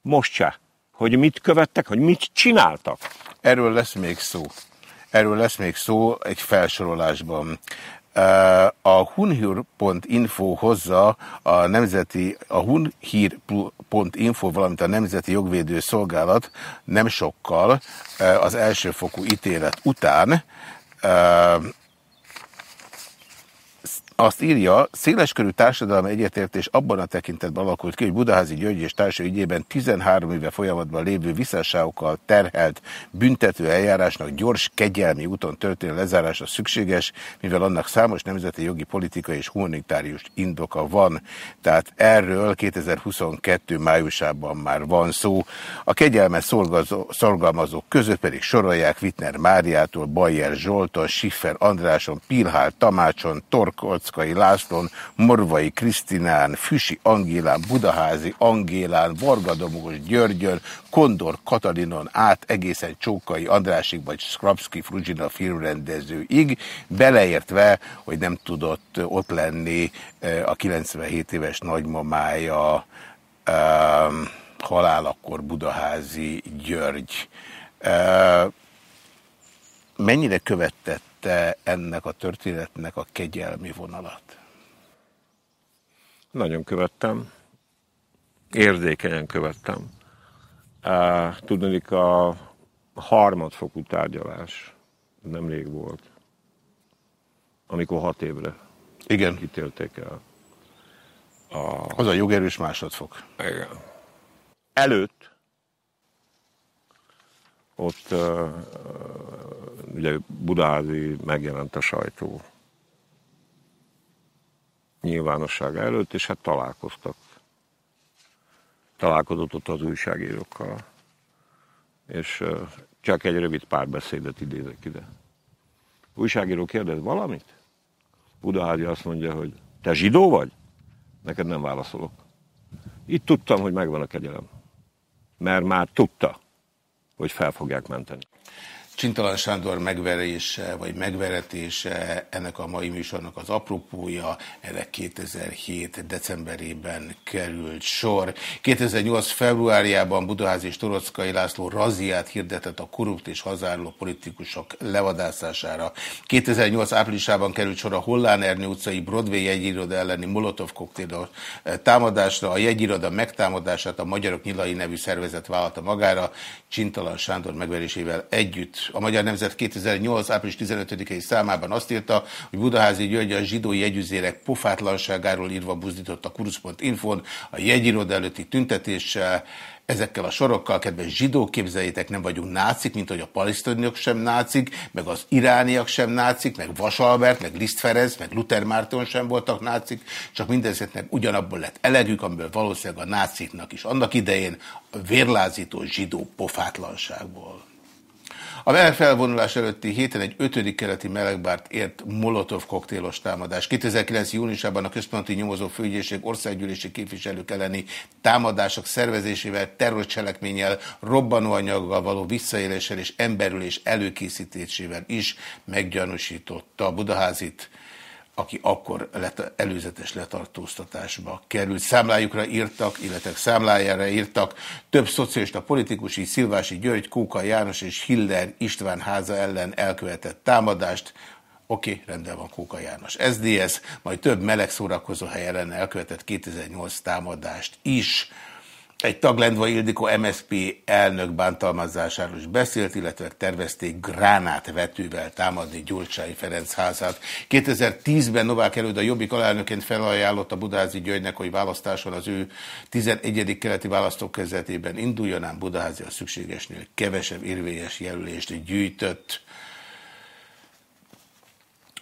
Most se. Hogy mit követtek, hogy mit csináltak. Erről lesz még szó. Erről lesz még szó egy felsorolásban. A hunhír.info hozza a nemzeti, a hunhír.info, valamint a Nemzeti Jogvédő Szolgálat nem sokkal az elsőfokú ítélet után azt írja, széleskörű társadalmi egyetértés abban a tekintetben alakult ki, hogy Budaházi György és társa ügyében 13 éve folyamatban lévő visszaságokkal terhelt büntető eljárásnak gyors, kegyelmi úton történő lezárása szükséges, mivel annak számos nemzeti jogi, politikai és humanitárius indoka van. Tehát erről 2022 májusában már van szó. A kegyelmet szorgalmazók között pedig sorolják Wittner Máriától, Bayer Zsolton, Schiffer Andráson, Pilhál Tamácson, Torkolc Kockai Lászlón, Morvai Krisztinán, Füsi Angélán, Budaházi Angélán, Vargadomos Györgyön, Kondor Katalinon át egészen Csókai Andrásig vagy Skrapski Fruzsina filmrendezőig, beleértve, hogy nem tudott ott lenni a 97 éves nagymamája um, halálakor Budaházi György. Uh, mennyire követett követte ennek a történetnek a kegyelmi vonalat? Nagyon követtem. Érzékenyen követtem. Tudnék a harmadfokú tárgyalás nemrég volt, amikor hat évre Igen. kitélték el. A... Az a jogerős másodfok. Igen. Előtt ott uh, ugye Budaházi megjelent a sajtó nyilvánosság előtt, és hát találkoztak. Találkozott ott az újságírókkal. És csak egy rövid párbeszédet idézek ide. Újságíró kérdez valamit? Budaházi azt mondja, hogy te zsidó vagy? Neked nem válaszolok. Itt tudtam, hogy megvan a kegyelem. Mert már tudta hogy fel fogják menteni. Csintalan Sándor megverése, vagy megveretése, ennek a mai műsornak az apropója, ennek 2007. decemberében került sor. 2008. februárjában Budaházi és Torockai László raziát hirdetett a korrupt és hazárló politikusok levadászására. 2008. áprilisában került sor a Hollán Ernő utcai Broadway jegyiroda elleni Molotov koktél támadásra, a jegyiroda megtámadását a Magyarok Nyilai nevű szervezet vállalta magára, Csintalan Sándor megverésével együtt a Magyar Nemzet 2008. április 15-i számában azt írta, hogy Budaházi György a zsidói jegyüzérek pofátlanságáról írva buzdított a kurusz.infon a jegyiroda előtti tüntetéssel, ezekkel a sorokkal, kedves zsidók, képzeljétek, nem vagyunk nácik, mint hogy a palisztoniok sem nácik, meg az irániak sem nácik, meg Vasalbert, meg Liszt meg Luther Márton sem voltak nácik, csak mindezeknek ugyanabból lett elegük, amiből valószínűleg a náciknak is annak idején a vérlázító zsidó pofátlanságból. A felvonulás előtti héten egy ötödik keleti melegbárt ért Molotov koktélos támadás. 2009. júniusában a Központi Nyomozó Főügyészség országgyűlési képviselők elleni támadások szervezésével, terrorcselekménnyel, robbanóanyaggal való visszaéléssel és emberülés előkészítésével is meggyanúsította a Budaházit aki akkor let, előzetes letartóztatásba került. Számlájukra írtak, illetve számlájára írtak több szocialista politikus, így Szilvási György, Kóka János és Hiller István háza ellen elkövetett támadást, Oké, okay, rendben van Kóka János. SDS, majd több meleg szórakozó hely ellen elkövetett 2008 támadást is. Egy tag Lendva Ildikó MSP elnök bántalmazásáról is beszélt, illetve tervezték gránátvetővel támadni Gyurcsány Ferenc házát. 2010-ben Novák Előd a Jobbik alelnöként felajánlott a Budázi Györgynek, hogy választáson az ő 11. keleti választókezetében induljon, ám Budázi a szükségesnél kevesebb érvényes jelölést gyűjtött.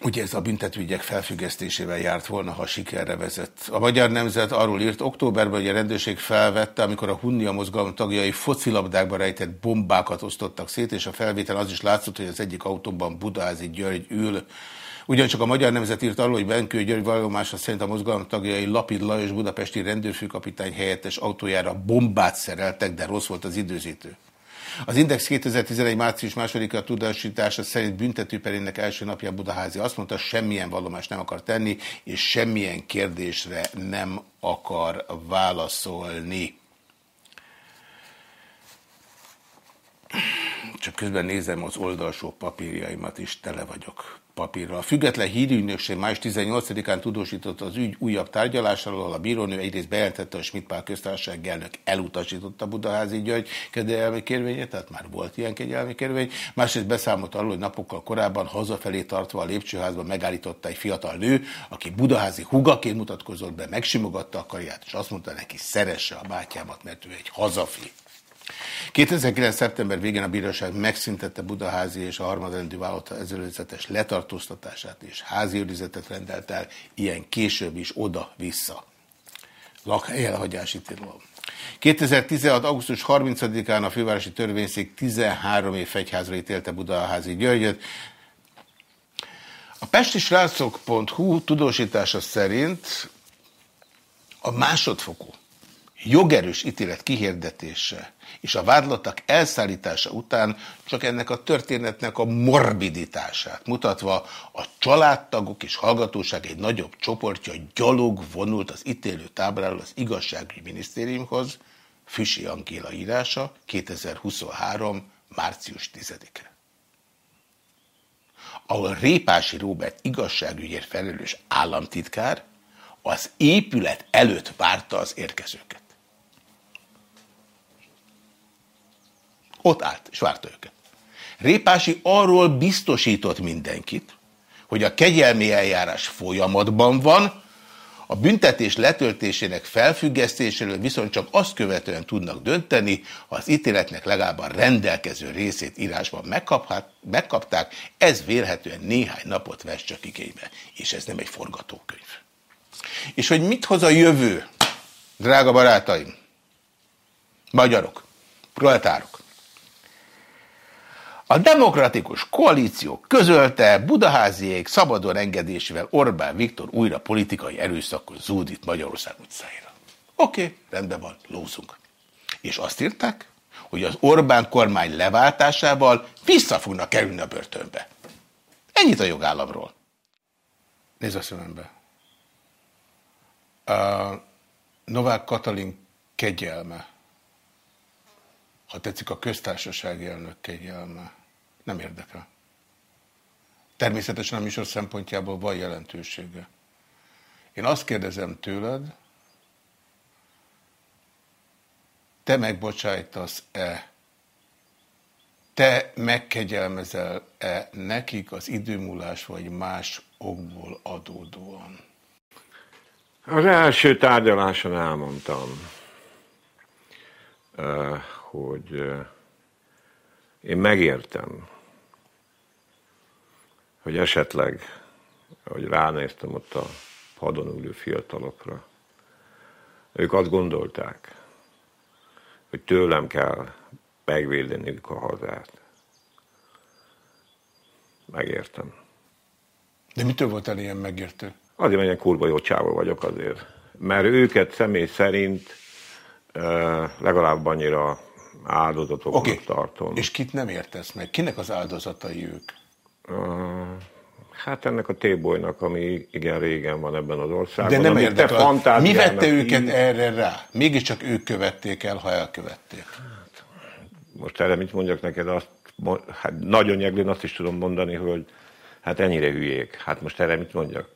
Ugye ez a büntetőügyek felfüggesztésével járt volna, ha sikerre vezet. A Magyar Nemzet arról írt októberben, hogy a rendőrség felvette, amikor a Hunnia mozgalom tagjai focilabdákba rejtett bombákat osztottak szét, és a felvétel az is látszott, hogy az egyik autóban Budázi György ül. Ugyancsak a Magyar Nemzet írt arról, hogy Benkő György vallomása szerint a mozgalom tagjai Lapid Lajos budapesti rendőrfőkapitány helyettes autójára bombát szereltek, de rossz volt az időzítő. Az Index 2011. március a tudásítása szerint büntetőperének első napja Budaházi azt mondta, semmilyen vallomást nem akar tenni, és semmilyen kérdésre nem akar válaszolni. csak közben nézem az oldalsó papírjaimat is, tele vagyok papírra. A független hírügynökség május 18-án tudósította az ügy újabb tárgyalásáról, ahol a bírónő egyrészt bejelentette, hogy Schmidt Pál köztársaság elnök elutasította Budaházi György kegyelmi kérvényét, tehát már volt ilyen kegyelmi kérvény. Másrészt beszámolt arról, hogy napokkal korábban hazafelé tartva a lépcsőházban megállította egy fiatal nő, aki Budaházi hugaként mutatkozott be, megsimogatta a karját, és azt mondta neki, szeresse a bátyámat, mert ő egy hazafi. 2009. szeptember végén a bíróság megszüntette Budaházi és a harmadrendű vállalata ezelőzetes letartóztatását és házi őrizetet rendelt el, ilyen később is oda-vissza. Lakhely elhagyási tilalom. 2016. augusztus 30-án a fővárosi törvényszék 13 év fegyházra ítélte Budaházi Györgyöt. A pestisrácok.hu tudósítása szerint a másodfokú jogerős ítélet kihirdetése és a vádlottak elszállítása után csak ennek a történetnek a morbiditását mutatva a családtagok és hallgatóság egy nagyobb csoportja gyalog vonult az ítélő tábráról az igazságügyi minisztériumhoz, Füsi Angéla írása 2023. március 10-e. Ahol Répási Róbert igazságügyért felelős államtitkár az épület előtt várta az érkezőket. Ott állt, és várta őket. Répási arról biztosított mindenkit, hogy a kegyelmi eljárás folyamatban van, a büntetés letöltésének felfüggesztéséről viszont csak azt követően tudnak dönteni, ha az ítéletnek legalább a rendelkező részét írásban megkapták, ez vélhetően néhány napot vesz csak igénybe. És ez nem egy forgatókönyv. És hogy mit hoz a jövő, drága barátaim, magyarok, proletárok, a demokratikus koalíció közölte Budaháziék szabadon engedésével Orbán Viktor újra politikai erőszakot zúdít Magyarország utcáira. Oké, okay, rendben van, lózunk. És azt írták, hogy az Orbán kormány leváltásával vissza fognak kerülni a börtönbe. Ennyit a jogállamról. Nézd a szemembe. A Novák Katalin kegyelme, ha tetszik a köztársasági elnök kegyelme, nem érdekel. Természetesen a műsor szempontjából van jelentősége. Én azt kérdezem tőled, te megbocsájtasz-e, te megkegyelmezel-e nekik az időmúlás vagy más okból adódóan? Az első tárgyaláson elmondtam, hogy én megértem, hogy esetleg, hogy ránéztem ott a padon ülő fiatalokra, ők azt gondolták, hogy tőlem kell megvédeniük a hazát. Megértem. De mitől volt el ilyen megértő? Azért, mert ilyen kurva jó csávó vagyok azért. Mert őket személy szerint legalább annyira áldozatoknak okay. tartom. És kit nem értesz meg? Kinek az áldozatai ők? Hát ennek a tébolynak, ami igen régen van ebben az országban. De nem érdekel. Mi vette őket így... erre rá? Mégiscsak ők követték el, ha elkövették. Hát, most erre mit mondjak neked? Azt, hát nagyon nyeglén azt is tudom mondani, hogy hát ennyire hülyék. Hát most erre mit mondjak?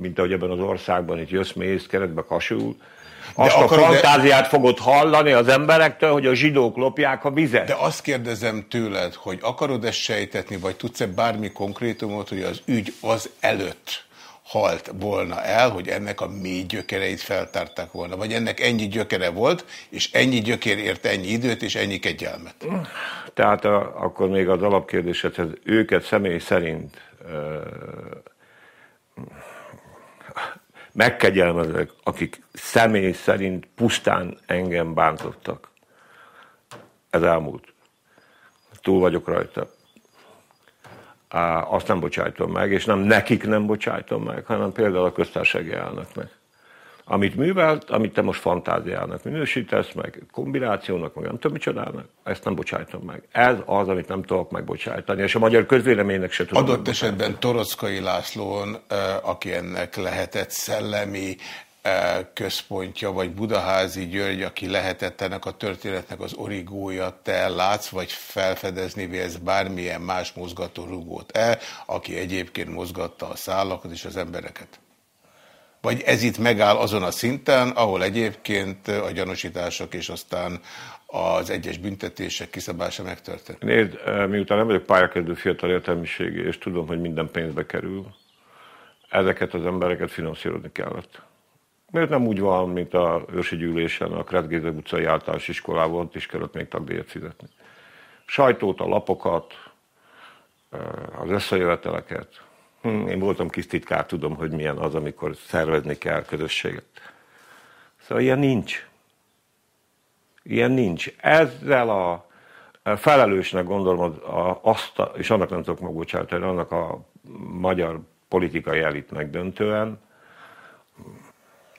Mint ahogy ebben az országban itt jössz, mész, keretbe kasul, azt a fantáziát de... fogod hallani az emberektől, hogy a zsidók lopják a vizet. De azt kérdezem tőled, hogy akarod ezt sejtetni, vagy tudsz-e bármi konkrétumot, hogy az ügy az előtt halt volna el, hogy ennek a mély gyökereit feltárták volna, vagy ennek ennyi gyökere volt, és ennyi gyökér érte ennyi időt, és ennyi kegyelmet. Tehát a, akkor még az alapkérdésedhez őket személy szerint megkegyelmezek, akik személy szerint pusztán engem bántottak. Ez elmúlt. Túl vagyok rajta. Azt nem bocsájtom meg, és nem nekik nem bocsájtom meg, hanem például a köztársasági elnöknek amit művelt, amit te most fantáziának minősítesz, meg kombinációnak, meg nem tudom micsodának, ezt nem bocsájtom meg. Ez az, amit nem tudok megbocsájtani, és a magyar közvéleménynek se tudom Adott esetben Torockai Lászlón, aki ennek lehetett szellemi központja, vagy Budaházi György, aki lehetett ennek a történetnek az origója, te látsz, vagy felfedezni vélsz bármilyen más mozgató rugót-e, aki egyébként mozgatta a szállakat és az embereket? Vagy ez itt megáll azon a szinten, ahol egyébként a gyanúsítások és aztán az egyes büntetések kiszabása megtörtént? Nézd, miután nem vagyok pályakezdő fiatal értelmiségi, és tudom, hogy minden pénzbe kerül, ezeket az embereket finanszírozni kellett. Miért nem úgy van, mint a ősi gyűlésen, a Kretgéze utcai általános iskolában, ott is kellett még tagdíjat fizetni. Sajtót, a lapokat, az összejöveteleket. Hm, én voltam kis titkár, tudom, hogy milyen az, amikor szervezni kell közösséget. Szóval ilyen nincs. Ilyen nincs. Ezzel a felelősnek gondolom azt, és annak nem tudok megbocsátani, annak a magyar politikai elitnek döntően,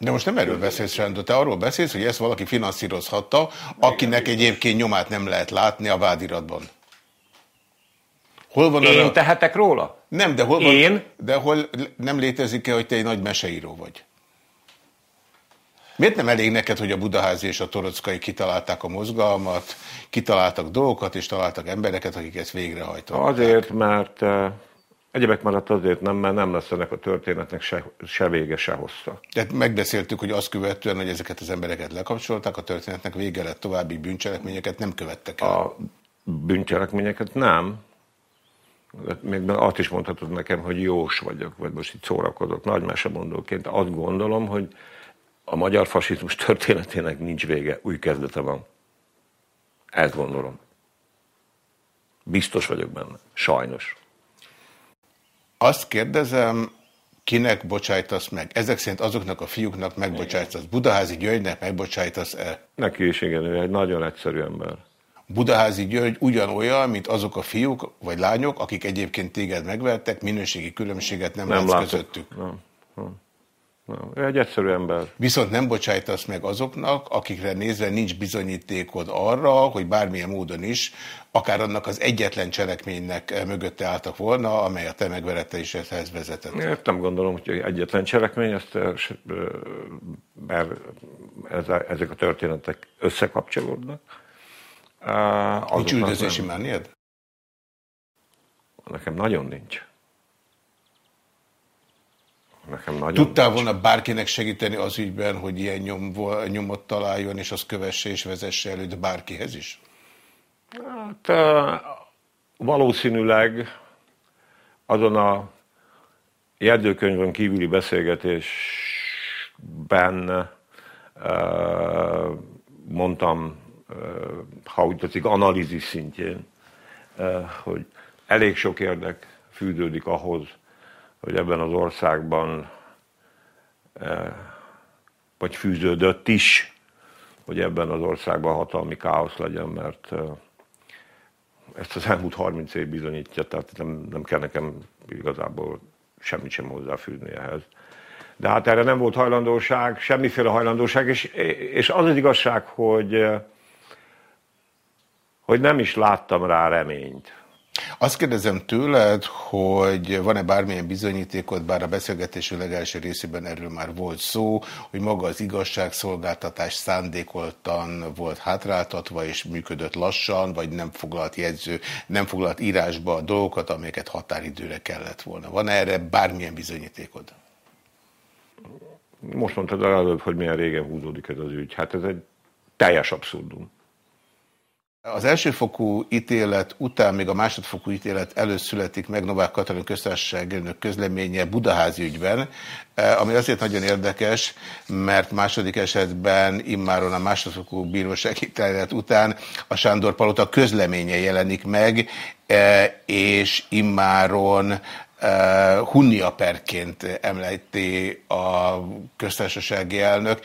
de most nem erről beszélsz, Sándor, te arról beszélsz, hogy ezt valaki finanszírozhatta, akinek egyébként nyomát nem lehet látni a vádiratban. Hol van Én arra... tehetek róla? Nem, de hol, van... Én? de hol nem létezik-e, hogy te egy nagy meseíró vagy? Miért nem elég neked, hogy a Budaházi és a Torockai kitalálták a mozgalmat, kitaláltak dolgokat, és találtak embereket, akik ezt végrehajtanak? Azért, mert eh, Egyebek mellett azért nem, mert nem lesz ennek a történetnek se, se vége, se hossza. Tehát megbeszéltük, hogy azt követően, hogy ezeket az embereket lekapcsolták, a történetnek vége lett, további bűncselekményeket nem követtek el. A bűncselekményeket nem. Még azt is mondhatod nekem, hogy jós vagyok, vagy most itt szórakozok, nagy mesemondóként. Azt gondolom, hogy a magyar fasizmus történetének nincs vége, új kezdete van. Ezt gondolom. Biztos vagyok benne. Sajnos. Azt kérdezem, kinek bocsájtasz meg? Ezek szerint azoknak a fiúknak megbocsájtasz. Budaházi Györgynek megbocsájtasz-e? Neki is igen, ő egy nagyon egyszerű ember. Budaházi György ugyanolyan, mint azok a fiúk vagy lányok, akik egyébként téged megvertek, minőségi különbséget nem, nem látsz közöttük. Nem, nem. Nem, ő egy egyszerű ember. Viszont nem bocsájtasz meg azoknak, akikre nézve nincs bizonyítékod arra, hogy bármilyen módon is, akár annak az egyetlen cselekménynek mögötte álltak volna, amely a te megveretéshez vezetett. Én nem gondolom, hogy egyetlen cselekmény, ezt, mert ezek a történetek összekapcsolódnak. Nincs üldözési mániad? Nekem nagyon nincs. Nekem nagyon Tudtál volna bárkinek segíteni az ügyben, hogy ilyen nyom, nyomot találjon, és az kövesse és vezesse előtt bárkihez is? Hát, valószínűleg azon a jegyzőkönyvön kívüli beszélgetésben mondtam, ha úgy tetszik, analízis szintjén, hogy elég sok érdek fűződik ahhoz, hogy ebben az országban vagy fűződött is, hogy ebben az országban hatalmi káosz legyen, mert ezt az elmúlt 30 év bizonyítja, tehát nem, nem kell nekem igazából semmit sem hozzáfűzni ehhez. De hát erre nem volt hajlandóság, semmiféle hajlandóság, és, és az az igazság, hogy, hogy nem is láttam rá reményt. Azt kérdezem tőled, hogy van-e bármilyen bizonyítékod, bár a beszélgetésű legelső részében erről már volt szó, hogy maga az igazságszolgáltatás szándékoltan volt hátráltatva és működött lassan, vagy nem foglalt jegyző, nem foglalt írásba a dolgokat, amelyeket határidőre kellett volna. Van -e erre bármilyen bizonyítékod? Most mondtad előbb, hogy milyen régen húzódik ez az ügy. Hát ez egy teljes abszurdum. Az elsőfokú ítélet után, még a másodfokú ítélet előtt születik meg Novák Katalin köztársaság elnök közleménye Budaházi ügyben, eh, ami azért nagyon érdekes, mert második esetben immáron a másodfokú bíróság ítélet után a Sándor Palota közleménye jelenik meg, eh, és immáron eh, Hunnia perként említi a köztársasági elnök.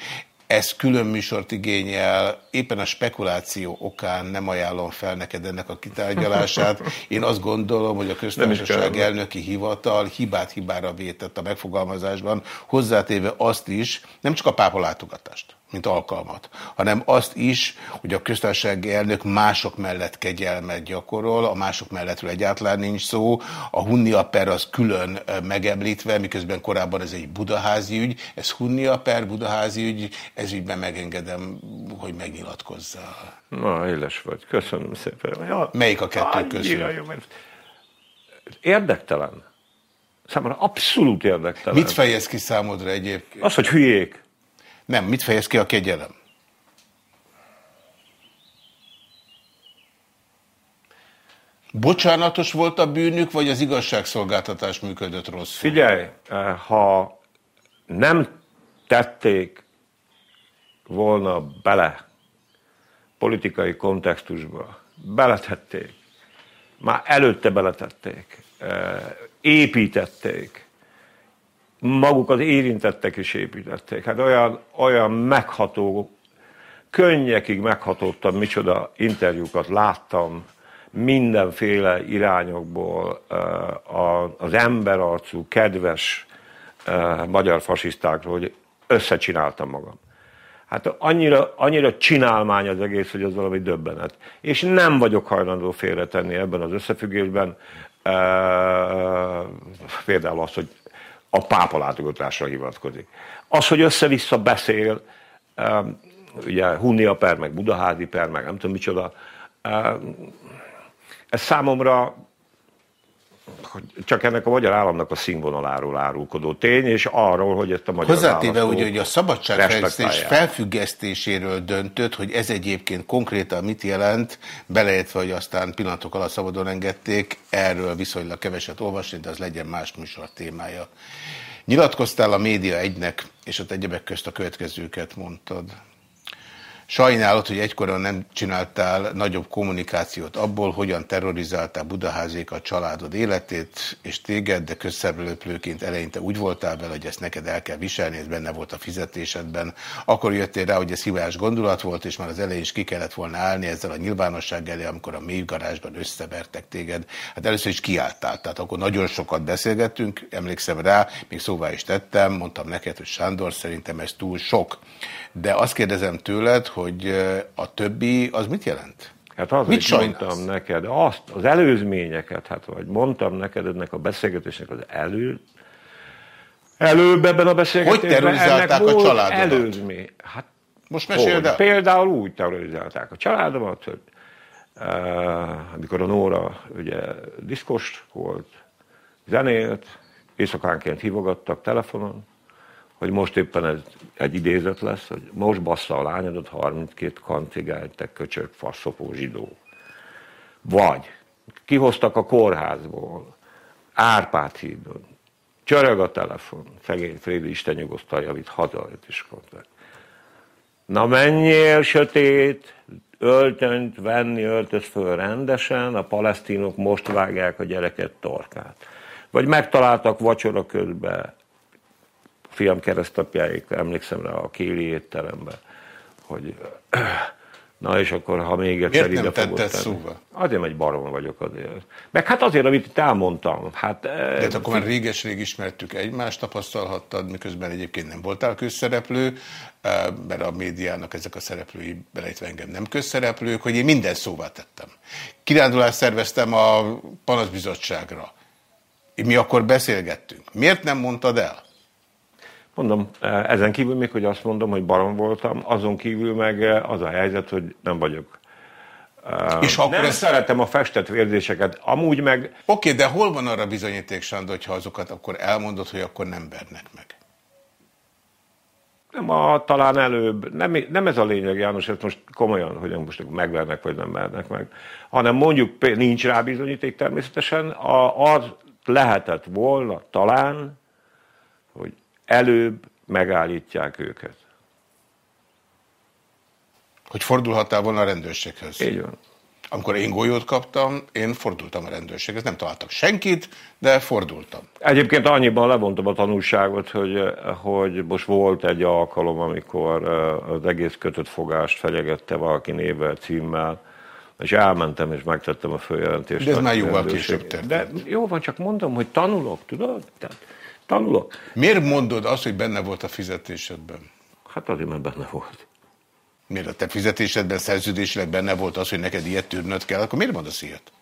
Ez külön műsort igényel, éppen a spekuláció okán nem ajánlom fel neked ennek a kitárgyalását. Én azt gondolom, hogy a köztársaság elnöki hivatal hibát hibára vétett a megfogalmazásban, hozzátéve azt is, nem csak a pápa látogatást, mint alkalmat, hanem azt is, hogy a köztársasági elnök mások mellett kegyelmet gyakorol, a mások mellettről egyáltalán nincs szó, a Hunnia per az külön megemlítve, miközben korábban ez egy budaházi ügy, ez Hunnia per, budaházi ügy, ez ügyben megengedem, hogy megnyilatkozzál. Na, éles vagy, köszönöm szépen. Ja, Melyik a kettő közül? Jó, mert érdektelen. Számomra abszolút érdektelen. Mit fejez ki számodra egyébként? Az, hogy hülyék. Nem, mit fejez ki a kegyelem? Bocsánatos volt a bűnük, vagy az igazságszolgáltatás működött rosszul? Figyelj, ha nem tették volna bele politikai kontextusba, beletették, már előtte beletették, eh, építették, maguk az érintettek is építették. Hát olyan, olyan megható, könnyekig meghatódtam, micsoda interjúkat láttam, mindenféle irányokból az emberarcú, kedves magyar fasisztákról, hogy összecsináltam magam. Hát annyira, annyira csinálmány az egész, hogy az valami döbbenet. És nem vagyok hajlandó félretenni ebben az összefüggésben. E, például az, hogy a pápa látogatásra hivatkozik. Az, hogy össze-vissza beszél, ugye Hunnia per, meg Budaházi per, meg nem tudom micsoda, ez számomra hogy csak ennek a magyar államnak a színvonaláról árulkodó tény, és arról, hogy ezt a magyar Hozzátéve úgy, hogy a szabadságfejlesztés felfüggesztéséről döntött, hogy ez egyébként konkrétan mit jelent, beleértve, hogy aztán pillanatok alatt szabadon engedték, erről viszonylag keveset olvasni, de az legyen más műsor témája. Nyilatkoztál a média egynek, és ott egyebek közt a következőket mondtad. Sajnálod, hogy egykoron nem csináltál nagyobb kommunikációt abból, hogyan terrorizáltál Budaházék a családod életét, és téged, de közszereplőként eleinte úgy voltál vele, hogy ezt neked el kell viselni, ez benne volt a fizetésedben. Akkor jöttél rá, hogy ez hibás gondolat volt, és már az elején is ki kellett volna állni ezzel a nyilvánosság elé, amikor a mélygarázsban összevertek téged. Hát először is kiálltál, tehát akkor nagyon sokat beszélgettünk, emlékszem rá, még szóvá is tettem, mondtam neked, hogy Sándor, szerintem ez túl sok. De azt kérdezem tőled, hogy a többi az mit jelent? Hát az, mit hogy mondtam neked, azt, az előzményeket, hát vagy mondtam neked ennek a beszélgetésnek az elő, előbb ebben a beszélgetésben. Hogy terrorizálták a családodat? Előzmény. Hát, Most meséld el. Például úgy terrorizálták a családomat, hogy uh, amikor a Nóra ugye diszkos volt, zenélt, éjszakánként hívogattak telefonon, hogy most éppen ez egy idézet lesz, hogy most bassza a lányodat 32 kantigány, te köcsök, faszopó zsidó. Vagy kihoztak a kórházból, Árpád hídon, csörög a telefon, szegény Frédi Isten nyugosztal javít, hazajött is kontrakt. Na menjél sötét, öltönyt venni, öltöz föl rendesen, a palesztinok most vágják a gyereket torkát. Vagy megtaláltak vacsora közben fiam keresztapjáig, emlékszem rá a Kéli étteremben, hogy na és akkor, ha még egyszer Miért ide nem tetted szóba? Azért, egy barom vagyok azért. Meg hát azért, amit itt elmondtam. Hát, De hát akkor már réges-rég ismertük egymást, tapasztalhattad, miközben egyébként nem voltál közszereplő, mert a médiának ezek a szereplői, belejtve engem nem közszereplők, hogy én minden szóvá tettem. Kirándulást szerveztem a panaszbizottságra. Mi akkor beszélgettünk. Miért nem mondtad el? Mondom, e, ezen kívül még, hogy azt mondom, hogy barom voltam, azon kívül meg e, az a helyzet, hogy nem vagyok. E, És akkor nem ezt... szeretem a festett vérzéseket, amúgy meg... Oké, de hol van arra bizonyíték, Sándor, hogyha azokat akkor elmondod, hogy akkor nem vernek meg? Nem a, talán előbb, nem, nem ez a lényeg, János, ezt most komolyan, hogy most megvernek, vagy nem vernek meg, hanem mondjuk nincs rá bizonyíték természetesen, a, az lehetett volna talán, előbb megállítják őket. Hogy fordulhattál volna a rendőrséghez? Így van. Amikor én golyót kaptam, én fordultam a rendőrséghez. Nem találtak senkit, de fordultam. Egyébként annyiban levontam a tanulságot, hogy, hogy most volt egy alkalom, amikor az egész kötött fogást fenyegette valaki névvel, címmel, és elmentem, és megtettem a följelentést. De ez már jóval később De jó van, csak mondom, hogy tanulok, tudod? Tehát Tanulok. Miért mondod azt, hogy benne volt a fizetésedben? Hát azért, mert benne volt. Miért a te fizetésedben, szerződésileg benne volt az, hogy neked ilyet tűrnöd kell, akkor miért mondasz ilyet?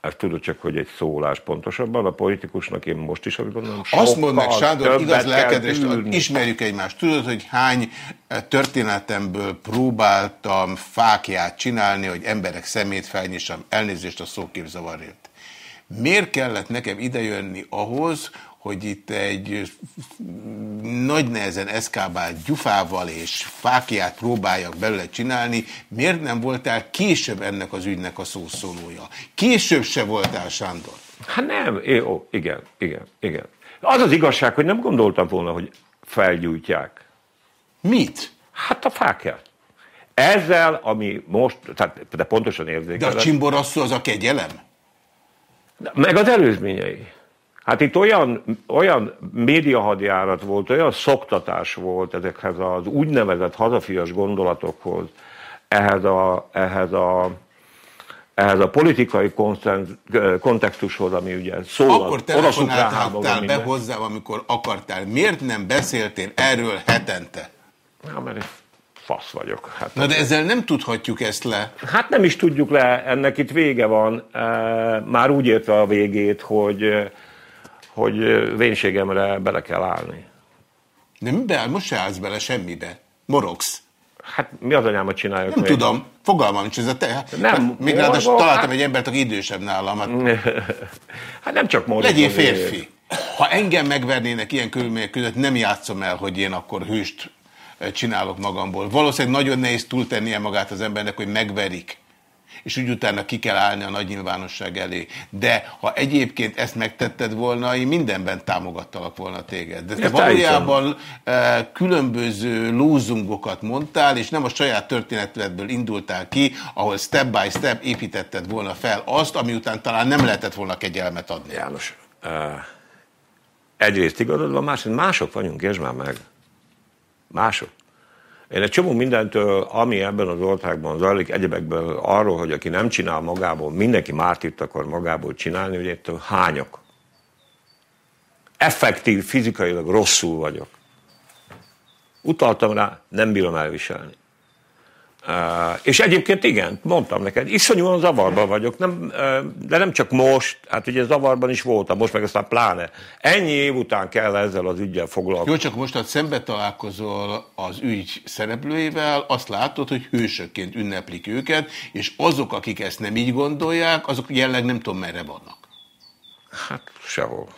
Ezt tudod csak, hogy egy szólás pontosabban, a politikusnak én most is azt gondolom. Azt mondd meg, Sándor, igaz lelkedést, ismerjük egymást. Tudod, hogy hány eh, történetemből próbáltam fákját csinálni, hogy emberek szemét felnyissam, elnézést a szóképzavarért. Miért kellett nekem idejönni ahhoz, hogy itt egy nagy nehezen eszkábált gyufával és fákját próbáljak belőle csinálni, miért nem voltál később ennek az ügynek a szószólója? Később se voltál, Sándor? Hát nem, é, ó, igen, igen, igen. Az az igazság, hogy nem gondoltam volna, hogy felgyújtják. Mit? Hát a fákját. Ezzel, ami most, tehát de pontosan érzékelem. De a csimborasszó az a kegyelem? Meg az előzményei. Hát itt olyan, olyan médiahadjárat volt, olyan szoktatás volt ezekhez az úgynevezett hazafias gondolatokhoz, ehhez a, ehhez a, ehhez a politikai kontextushoz, ami ugye szól Akkor telefonáltál be hozzám, amikor akartál. Miért nem beszéltél erről hetente? Na, mert fasz vagyok. Hát Na de ezzel nem tudhatjuk ezt le. Hát nem is tudjuk le, ennek itt vége van. Már úgy érte a végét, hogy hogy vénségemre bele kell állni. Nem be, most se állsz bele semmibe. Morogsz. Hát mi az anyámat csináljuk? Nem még? tudom. Fogalmam nincs ez a te. Nem. Hát, még ráadásul találtam hát... egy embert, aki idősebb nálam. Hát, hát nem csak morogsz. Legyél férfi. Ha engem megvernének ilyen körülmények között, nem játszom el, hogy én akkor hőst csinálok magamból. Valószínűleg nagyon nehéz túltennie magát az embernek, hogy megverik és úgy utána ki kell állni a nagy nyilvánosság elé. De ha egyébként ezt megtetted volna, én mindenben támogattalak volna téged. De te valójában uh, különböző lózungokat mondtál, és nem a saját történetedből indultál ki, ahol step by step építetted volna fel azt, ami után talán nem lehetett volna kegyelmet adni. János, uh, egyrészt igazad van, másrészt mások vagyunk, és már meg. Mások. Én egy csomó mindentől, ami ebben az országban zajlik, egyebekből arról, hogy aki nem csinál magából, mindenki mártírt akar magából csinálni, hogy ettől hányok. Effektív, fizikailag rosszul vagyok. Utaltam rá, nem bírom elviselni. És egyébként igen, mondtam neked, iszonyúan zavarban vagyok, nem, de nem csak most, hát ugye zavarban is voltam, most meg aztán pláne. Ennyi év után kell ezzel az ügyel foglalkozni. Jó, csak most, ha szembe találkozol az ügy szereplőivel, azt látod, hogy hősökként ünneplik őket, és azok, akik ezt nem így gondolják, azok jelenleg nem tudom merre vannak. Hát sehol.